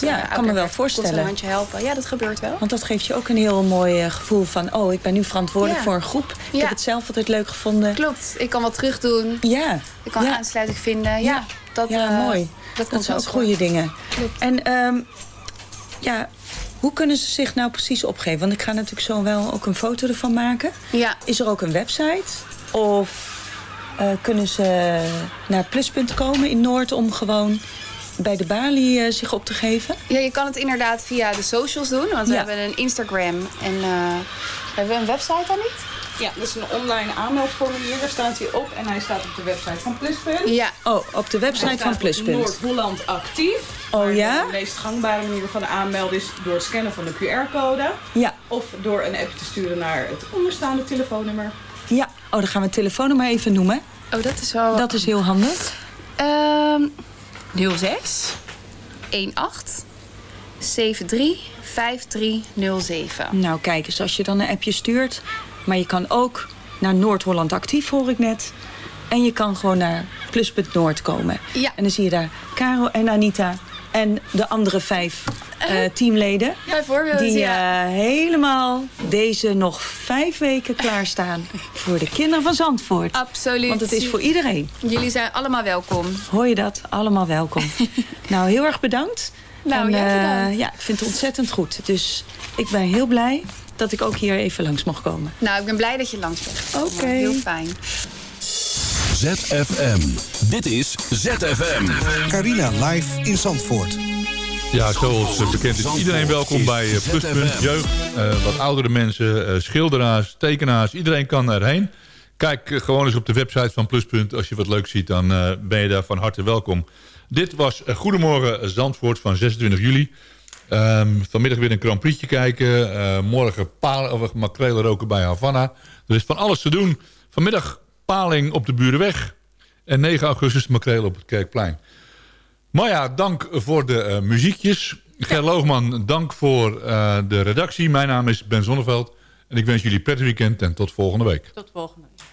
Speaker 17: Ja, ik kan me wel voorstellen.
Speaker 18: Een handje helpen. Ja, dat gebeurt wel.
Speaker 17: want dat geeft je ook een heel mooi eh, gevoel van... oh, ik ben nu verantwoordelijk
Speaker 18: Ja.
Speaker 17: voor een groep. Ik
Speaker 18: Ja.
Speaker 17: heb het zelf altijd leuk gevonden.
Speaker 18: Klopt. Ik kan wat terug doen.
Speaker 17: Ja.
Speaker 18: Ik kan aansluiting vinden. Ja, dat,
Speaker 17: ja,
Speaker 18: eh,
Speaker 17: mooi.
Speaker 18: Dat,
Speaker 17: Dat
Speaker 18: komt
Speaker 17: zijn ook goede dingen. En ehm, ja, hoe kunnen ze zich nou precies opgeven? Want ik ga natuurlijk zo wel ook een foto ervan maken.
Speaker 18: Ja.
Speaker 17: Is er ook een website? Of eh, kunnen ze naar Pluspunt komen in Noord om gewoon bij de balie eh, zich op te geven?
Speaker 18: Ja, je kan het inderdaad via de socials doen. Want we
Speaker 17: Ja.
Speaker 18: hebben een Instagram en eh, hebben we een website dan niet?
Speaker 19: Ja, dat is een online aanmeldformulier. Daar staat hij op en hij staat op de website van Pluspunt.
Speaker 18: Ja.
Speaker 17: Oh, op de
Speaker 19: Hij
Speaker 17: website
Speaker 19: staat
Speaker 17: van Pluspunt.
Speaker 19: Noord-Holland actief.
Speaker 17: Oh ja?
Speaker 19: De meest gangbare manier van aanmelden is door het scannen van de QR-code.
Speaker 17: Ja.
Speaker 19: Of door een app te sturen naar het onderstaande telefoonnummer.
Speaker 17: Ja, oh, dan gaan we het telefoonnummer even noemen.
Speaker 18: Oh, dat is wel...
Speaker 17: Dat is heel handig.
Speaker 18: Ehm 06 18 73 5307.
Speaker 17: Nou, kijk eens, als je dan een appje stuurt. Maar je kan ook naar Noord-Holland actief, hoor ik net. En je kan gewoon naar Pluspunt Noord komen.
Speaker 18: Ja.
Speaker 17: En dan zie je daar Caro en Anita en de andere vijf eh, teamleden.
Speaker 18: Bijvoorbeeld,
Speaker 17: Die
Speaker 18: ja.
Speaker 17: eh, helemaal deze nog vijf weken klaarstaan voor de kinderen van Zandvoort.
Speaker 18: Absoluut.
Speaker 17: Want het is voor iedereen.
Speaker 18: Jullie zijn allemaal welkom.
Speaker 17: Hoor je dat? Allemaal welkom. nou, heel erg bedankt.
Speaker 18: Nou,
Speaker 17: En, eh, ja, ik vind het ontzettend goed. Dus ik ben heel blij dat ik ook hier even langs mocht komen.
Speaker 18: Nou, ik ben blij dat je langs bent. gekomen.
Speaker 17: Oké.
Speaker 18: Heel fijn.
Speaker 10: ZFM. Dit is ZFM.
Speaker 16: Carina live in Zandvoort.
Speaker 6: Ja, zoals bekend is iedereen welkom bij eh, Pluspunt Jeugd. Eh, wat oudere mensen, uh, schilderaars, tekenaars, iedereen kan erheen. Kijk gewoon eens op de website van Pluspunt. Als je wat leuk ziet, dan ben je daar van harte welkom. Dit was Goedemorgen Zandvoort van 26 juli. Um, vanmiddag weer een Grand kijken. morgen of makrelen roken bij Havana. Er is van alles te doen. Vanmiddag paling op de Burenweg. En 9 augustus makrelen op het Kerkplein. Maya, dank voor de uh, muziekjes. Ger Loogman, dank voor uh, de redactie. Mijn naam is Ben Zonneveld. En ik wens jullie prettig weekend en tot volgende week.
Speaker 19: Tot volgende week.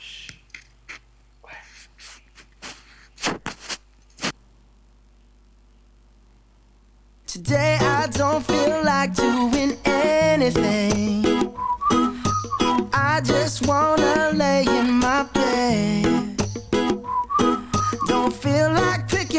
Speaker 15: Today I don't feel like doing anything I just wanna lay in my bed Don't feel like